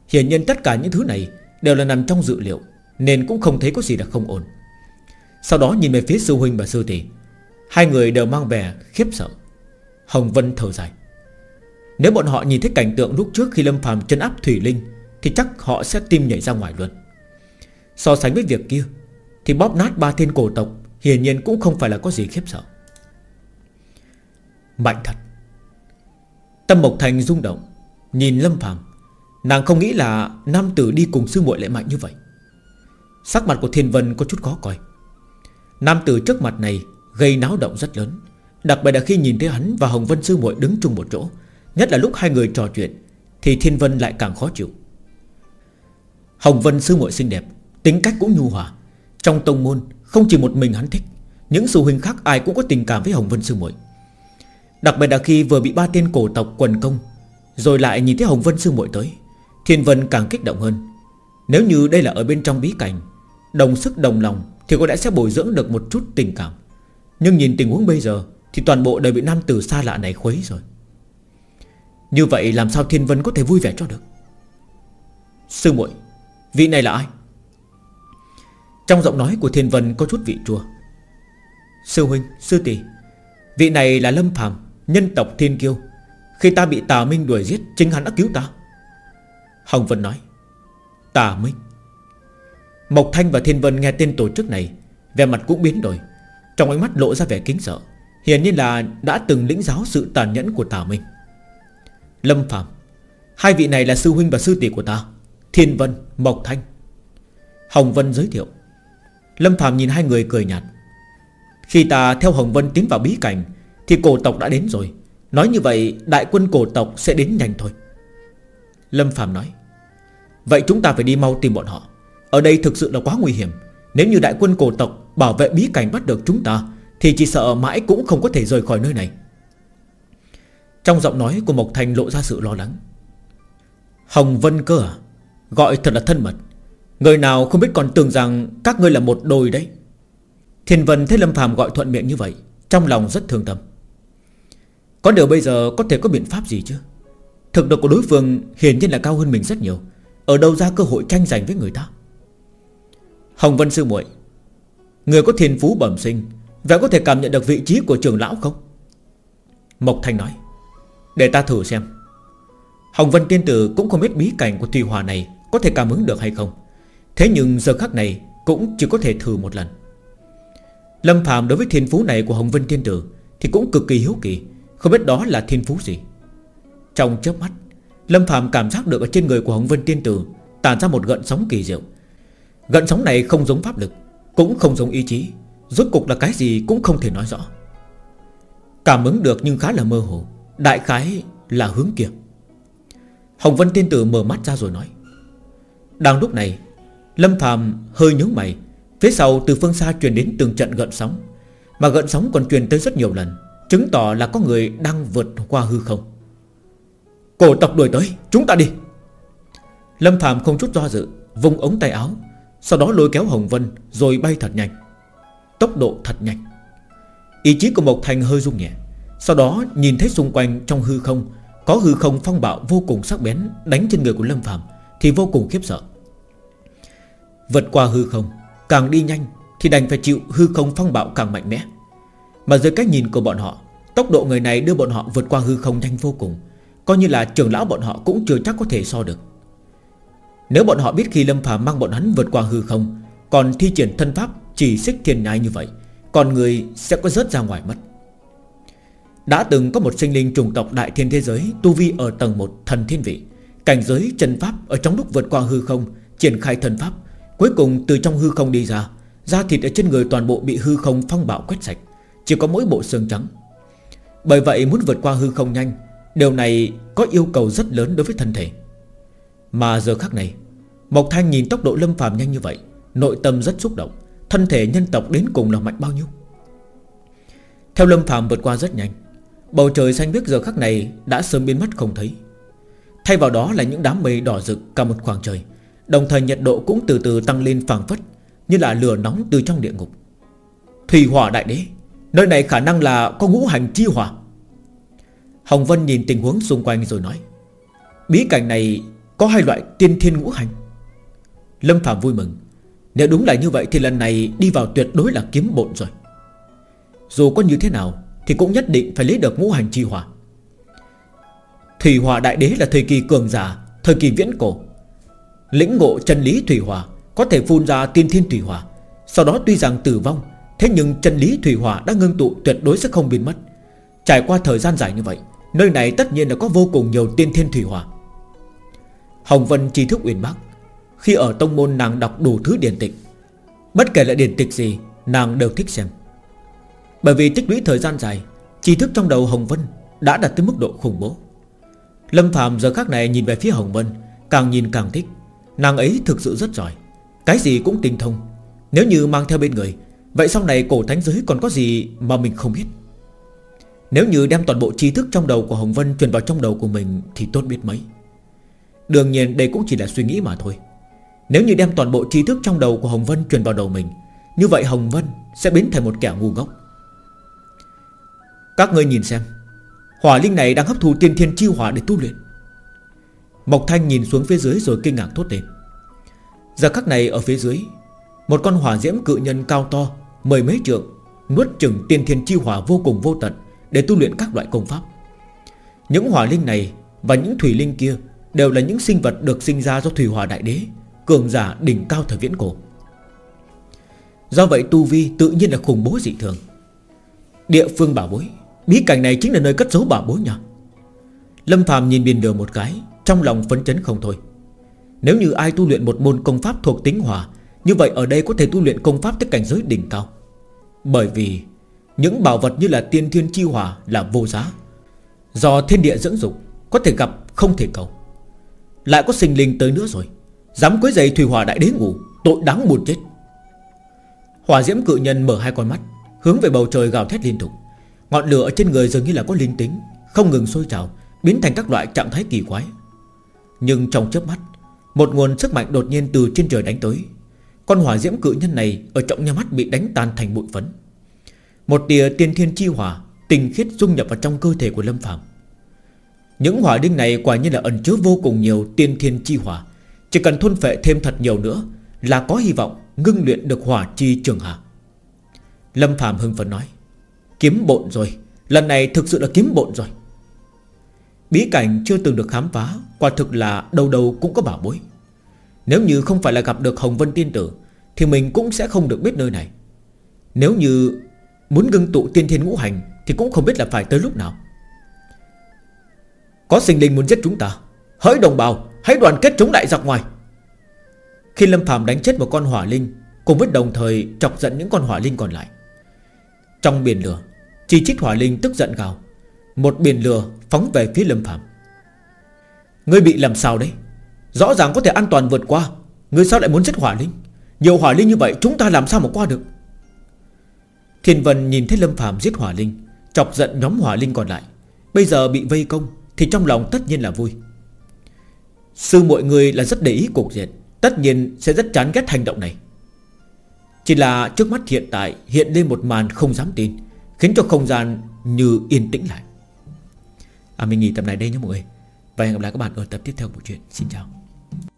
Hiển nhiên tất cả những thứ này Đều là nằm trong dự liệu, Nên cũng không thấy có gì là không ổn. Sau đó nhìn về phía sư huynh và sư tỷ, Hai người đều mang vẻ khiếp sợ. Hồng Vân thở dài. Nếu bọn họ nhìn thấy cảnh tượng lúc trước Khi Lâm phàm chân áp Thủy Linh, Thì chắc họ sẽ tim nhảy ra ngoài luôn. So sánh với việc kia thì bóp nát ba thiên cổ tộc, Hiển nhiên cũng không phải là có gì khiếp sợ. Mạnh thật. Tâm Mộc Thành rung động, Nhìn Lâm phàm. Nàng không nghĩ là Nam tử đi cùng sư muội lại mạnh như vậy. Sắc mặt của Thiên Vân có chút khó coi. Nam tử trước mặt này Gây náo động rất lớn, Đặc biệt là khi nhìn thấy hắn và Hồng Vân sư muội đứng chung một chỗ, Nhất là lúc hai người trò chuyện, Thì Thiên Vân lại càng khó chịu. Hồng Vân sư muội xinh đẹp, Tính cách cũng nhu hòa trong tông môn, không chỉ một mình hắn thích, Những sư huynh khác ai cũng có tình cảm với Hồng Vân sư muội. Đặc biệt là khi vừa bị ba tên cổ tộc quần công, Rồi lại nhìn thấy Hồng Vân sư muội tới, Thiên Vân càng kích động hơn. Nếu như đây là ở bên trong bí cảnh, Đồng sức đồng lòng Thì có lẽ sẽ bồi dưỡng được một chút tình cảm. Nhưng nhìn tình huống bây giờ Thì toàn bộ đều bị nam tử xa lạ này khuấy rồi. Như vậy làm sao Thiên Vân có thể vui vẻ cho được? Sư muội, Vị này là ai? Trong giọng nói của Thiên Vân có chút vị chua. Sư huynh, sư tỷ Vị này là Lâm Phàm Nhân tộc Thiên Kiêu. Khi ta bị Tà Minh đuổi giết Chính hắn đã cứu ta. Hồng Vân nói Tà Minh. Mộc Thanh và Thiên Vân nghe tên tổ chức này Về mặt cũng biến đổi. Trong ánh mắt lộ ra vẻ kính sợ Hiển nhiên là đã từng lĩnh giáo sự tàn nhẫn của Tà Minh. Lâm Phạm Hai vị này là sư huynh và sư tỷ của ta Thiên Vân, Mộc Thanh. Hồng Vân giới thiệu Lâm Phạm nhìn hai người cười nhạt. Khi ta theo Hồng Vân tiến vào bí cảnh, Thì cổ tộc đã đến rồi. Nói như vậy, đại quân cổ tộc sẽ đến nhanh thôi. Lâm Phạm nói, Vậy chúng ta phải đi mau tìm bọn họ. Ở đây thực sự là quá nguy hiểm. Nếu như đại quân cổ tộc bảo vệ bí cảnh bắt được chúng ta, Thì chỉ sợ mãi cũng không có thể rời khỏi nơi này. Trong giọng nói của Mộc Thành lộ ra sự lo lắng. Hồng Vân cơ à? Gọi thật là thân mật. Người nào không biết còn tưởng rằng Các ngươi là một đôi đấy. Thiên Vân thấy Lâm Phàm gọi thuận miệng như vậy, Trong lòng rất thương tâm. Có điều bây giờ có thể có biện pháp gì chứ? Thực lực của đối phương hiển nhiên là cao hơn mình rất nhiều. Ở đâu ra cơ hội tranh giành với người ta? Hồng Vân Sư muội, Người có thiên phú bẩm sinh, Vậy có thể cảm nhận được vị trí của trường lão không? Mộc Thanh nói, Để ta thử xem. Hồng Vân Tiên Tử cũng không biết bí cảnh của Thùy Hòa này Có thể cảm ứng được hay không. Thế nhưng giờ khắc này Cũng chỉ có thể thử một lần. Lâm Phạm đối với thiên phú này của Hồng Vân Tiên Tử Thì cũng cực kỳ hiếu kỳ, Không biết đó là thiên phú gì. Trong chớp mắt, Lâm Phạm cảm giác được ở trên người của Hồng Vân Tiên Tử Tàn ra một gợn sóng kỳ diệu. Gợn sóng này không giống pháp lực, Cũng không giống ý chí, Rốt cục là cái gì cũng không thể nói rõ. Cảm ứng được nhưng khá là mơ hồ, Đại khái là hướng kia. Hồng Vân Tiên Tử mở mắt ra rồi nói, Đang lúc này Lâm Phạm hơi nhướng mày. Phía sau từ phương xa truyền đến từng trận gợn sóng. Mà gợn sóng còn truyền tới rất nhiều lần, Chứng tỏ là có người đang vượt qua hư không. Cổ tộc đuổi tới, Chúng ta đi. Lâm Phạm không chút do dự Vùng ống tay áo, Sau đó lôi kéo Hồng Vân Rồi bay thật nhanh. Tốc độ thật nhanh. Ý chí của Mộc Thành hơi rung nhẹ, Sau đó nhìn thấy xung quanh trong hư không, Có hư không phong bạo vô cùng sắc bén Đánh trên người của Lâm Phạm Thì vô cùng khiếp sợ. Vượt qua hư không. Càng đi nhanh Thì đành phải chịu hư không phong bạo càng mạnh mẽ. Mà dưới cách nhìn của bọn họ, Tốc độ người này đưa bọn họ vượt qua hư không nhanh vô cùng. Coi như là trưởng lão bọn họ cũng chưa chắc có thể so được. Nếu bọn họ biết khi Lâm Phàm mang bọn hắn vượt qua hư không, Còn thi triển thân pháp chỉ xích thiên nhai như vậy Còn người sẽ có rớt ra ngoài mất. Đã từng có một sinh linh trùng tộc đại thiên thế giới Tu vi ở tầng 1 thần thiên vị, Cảnh giới chân pháp ở trong lúc vượt qua hư không, Triển khai thân pháp. Cuối cùng từ trong hư không đi ra, Da thịt ở trên người toàn bộ bị hư không phong bạo quét sạch, Chỉ có mỗi bộ xương trắng. Bởi vậy muốn vượt qua hư không nhanh, Điều này có yêu cầu rất lớn đối với thân thể. Mà giờ khắc này, Mộc Thanh nhìn tốc độ lâm phàm nhanh như vậy, Nội tâm rất xúc động, Thân thể nhân tộc đến cùng là mạnh bao nhiêu? Theo lâm phàm vượt qua rất nhanh, Bầu trời xanh biếc giờ khắc này Đã sớm biến mất không thấy. Thay vào đó là những đám mây đỏ rực cả một khoảng trời Đồng thời nhiệt độ cũng từ từ tăng lên phảng phất Như là lửa nóng từ trong địa ngục. Thủy hỏa đại đế, Nơi này khả năng là có ngũ hành chi hỏa. Hồng Vân nhìn tình huống xung quanh rồi nói, Bí cảnh này có hai loại tiên thiên ngũ hành. Lâm Phạm vui mừng, Nếu đúng là như vậy thì lần này đi vào tuyệt đối là kiếm bộn rồi. Dù có như thế nào Thì cũng nhất định phải lấy được ngũ hành chi hỏa. Thủy hỏa đại đế là thời kỳ cường giả, Thời kỳ viễn cổ. Lĩnh ngộ chân lý thủy hỏa, Có thể phun ra tiên thiên thủy hỏa. Sau đó tuy rằng tử vong, Thế nhưng chân lý thủy hỏa đã ngưng tụ, tuyệt đối sẽ không biến mất. Trải qua thời gian dài như vậy, Nơi này tất nhiên là có vô cùng nhiều tiên thiên thủy hỏa. Hồng Vân tri thức uyển bác, Khi ở tông môn nàng đọc đủ thứ điển tịch. Bất kể là điển tịch gì, Nàng đều thích xem. Bởi vì tích lũy thời gian dài, tri thức trong đầu Hồng Vân Đã đạt tới mức độ khủng bố. Lâm Phạm giờ khác này nhìn về phía Hồng Vân, Càng nhìn càng thích. Nàng ấy thực sự rất giỏi. Cái gì cũng tinh thông. Nếu như mang theo bên người, Vậy sau này cổ thánh giới còn có gì mà mình không biết? Nếu như đem toàn bộ tri thức trong đầu của Hồng Vân Truyền vào trong đầu của mình Thì tốt biết mấy. Đương nhiên đây cũng chỉ là suy nghĩ mà thôi. Nếu như đem toàn bộ tri thức trong đầu của Hồng Vân Truyền vào đầu mình, Như vậy Hồng Vân sẽ biến thành một kẻ ngu ngốc. Các ngươi nhìn xem. Hỏa linh này đang hấp thụ tiên thiên chi hỏa để tu luyện. Mộc Thanh nhìn xuống phía dưới rồi kinh ngạc thốt lên. Giờ khắc này ở phía dưới, Một con hỏa diễm cự nhân cao to, Mười mấy trượng, Nuốt chừng tiên thiên chi hỏa vô cùng vô tận Để tu luyện các loại công pháp. Những hỏa linh này Và những thủy linh kia Đều là những sinh vật được sinh ra do thủy hỏa đại đế, Cường giả đỉnh cao thời viễn cổ. Do vậy tu vi tự nhiên là khủng bố dị thường. Địa phương bảo bối, Bí cảnh này chính là nơi cất giấu bảo bối nhỉ? Lâm Phạm nhìn biển đường một cái trong lòng phấn chấn không thôi. Nếu như ai tu luyện một môn công pháp thuộc tính hòa, Như vậy ở đây có thể tu luyện công pháp tới cảnh giới đỉnh cao. Bởi vì Những bảo vật như là tiên thiên chi hòa là vô giá. Do thiên địa dẫn dục, Có thể gặp không thể cầu. Lại có sinh linh tới nữa rồi, Dám quấy giày thủy hòa đại đế ngủ, Tội đáng buồn chết. Hỏa diễm cự nhân mở hai con mắt, Hướng về bầu trời gào thét liên tục. Ngọn lửa ở trên người dường như là có linh tính, Không ngừng sôi trào, Biến thành các loại trạng thái kỳ quái. Nhưng trong chớp mắt, Một nguồn sức mạnh đột nhiên từ trên trời đánh tới. Con hỏa diễm cự nhân này Ở trọng nhà mắt bị đánh tan thành bụi phấn. Một tia tiên thiên chi hỏa Tình khiết dung nhập vào trong cơ thể của Lâm Phạm Những hỏa đinh này quả nhiên là ẩn chứa vô cùng nhiều tiên thiên chi hỏa. Chỉ cần thôn phệ thêm thật nhiều nữa Là có hy vọng ngưng luyện được hỏa chi trường hạ. Lâm Phạm hưng phấn nói, Kiếm bộn rồi, Lần này thực sự là kiếm bộn rồi. Bí cảnh chưa từng được khám phá, Quả thực là đầu đầu cũng có bảo bối. Nếu như không phải là gặp được Hồng Vân Tiên Tử, Thì mình cũng sẽ không được biết nơi này. Nếu như Muốn ngưng tụ tiên thiên ngũ hành, Thì cũng không biết là phải tới lúc nào. Có sinh linh muốn giết chúng ta, Hỡi đồng bào, Hãy đoàn kết chống lại giặc ngoài. Khi Lâm Phạm đánh chết một con hỏa linh, Cùng với đồng thời chọc giận những con hỏa linh còn lại. Trong biển lửa, Chỉ trích hỏa linh tức giận gào. Một biển lửa phóng về phía Lâm Phạm Ngươi bị làm sao đấy? Rõ ràng có thể an toàn vượt qua, Ngươi sao lại muốn giết hỏa linh? Nhiều hỏa linh như vậy, chúng ta làm sao mà qua được? Thiên Vân nhìn thấy Lâm Phạm giết hỏa linh, Chọc giận nhóm hỏa linh còn lại. Bây giờ bị vây công Thì trong lòng tất nhiên là vui. Sư mọi người là rất để ý cục diện, Tất nhiên sẽ rất chán ghét hành động này. Chỉ là trước mắt hiện tại Hiện lên một màn không dám tin, Khiến cho không gian như yên tĩnh lại. À mình nghỉ tập này đây nhé mọi người. Và hẹn gặp lại các bạn ở tập tiếp theo của chuyện Xin chào.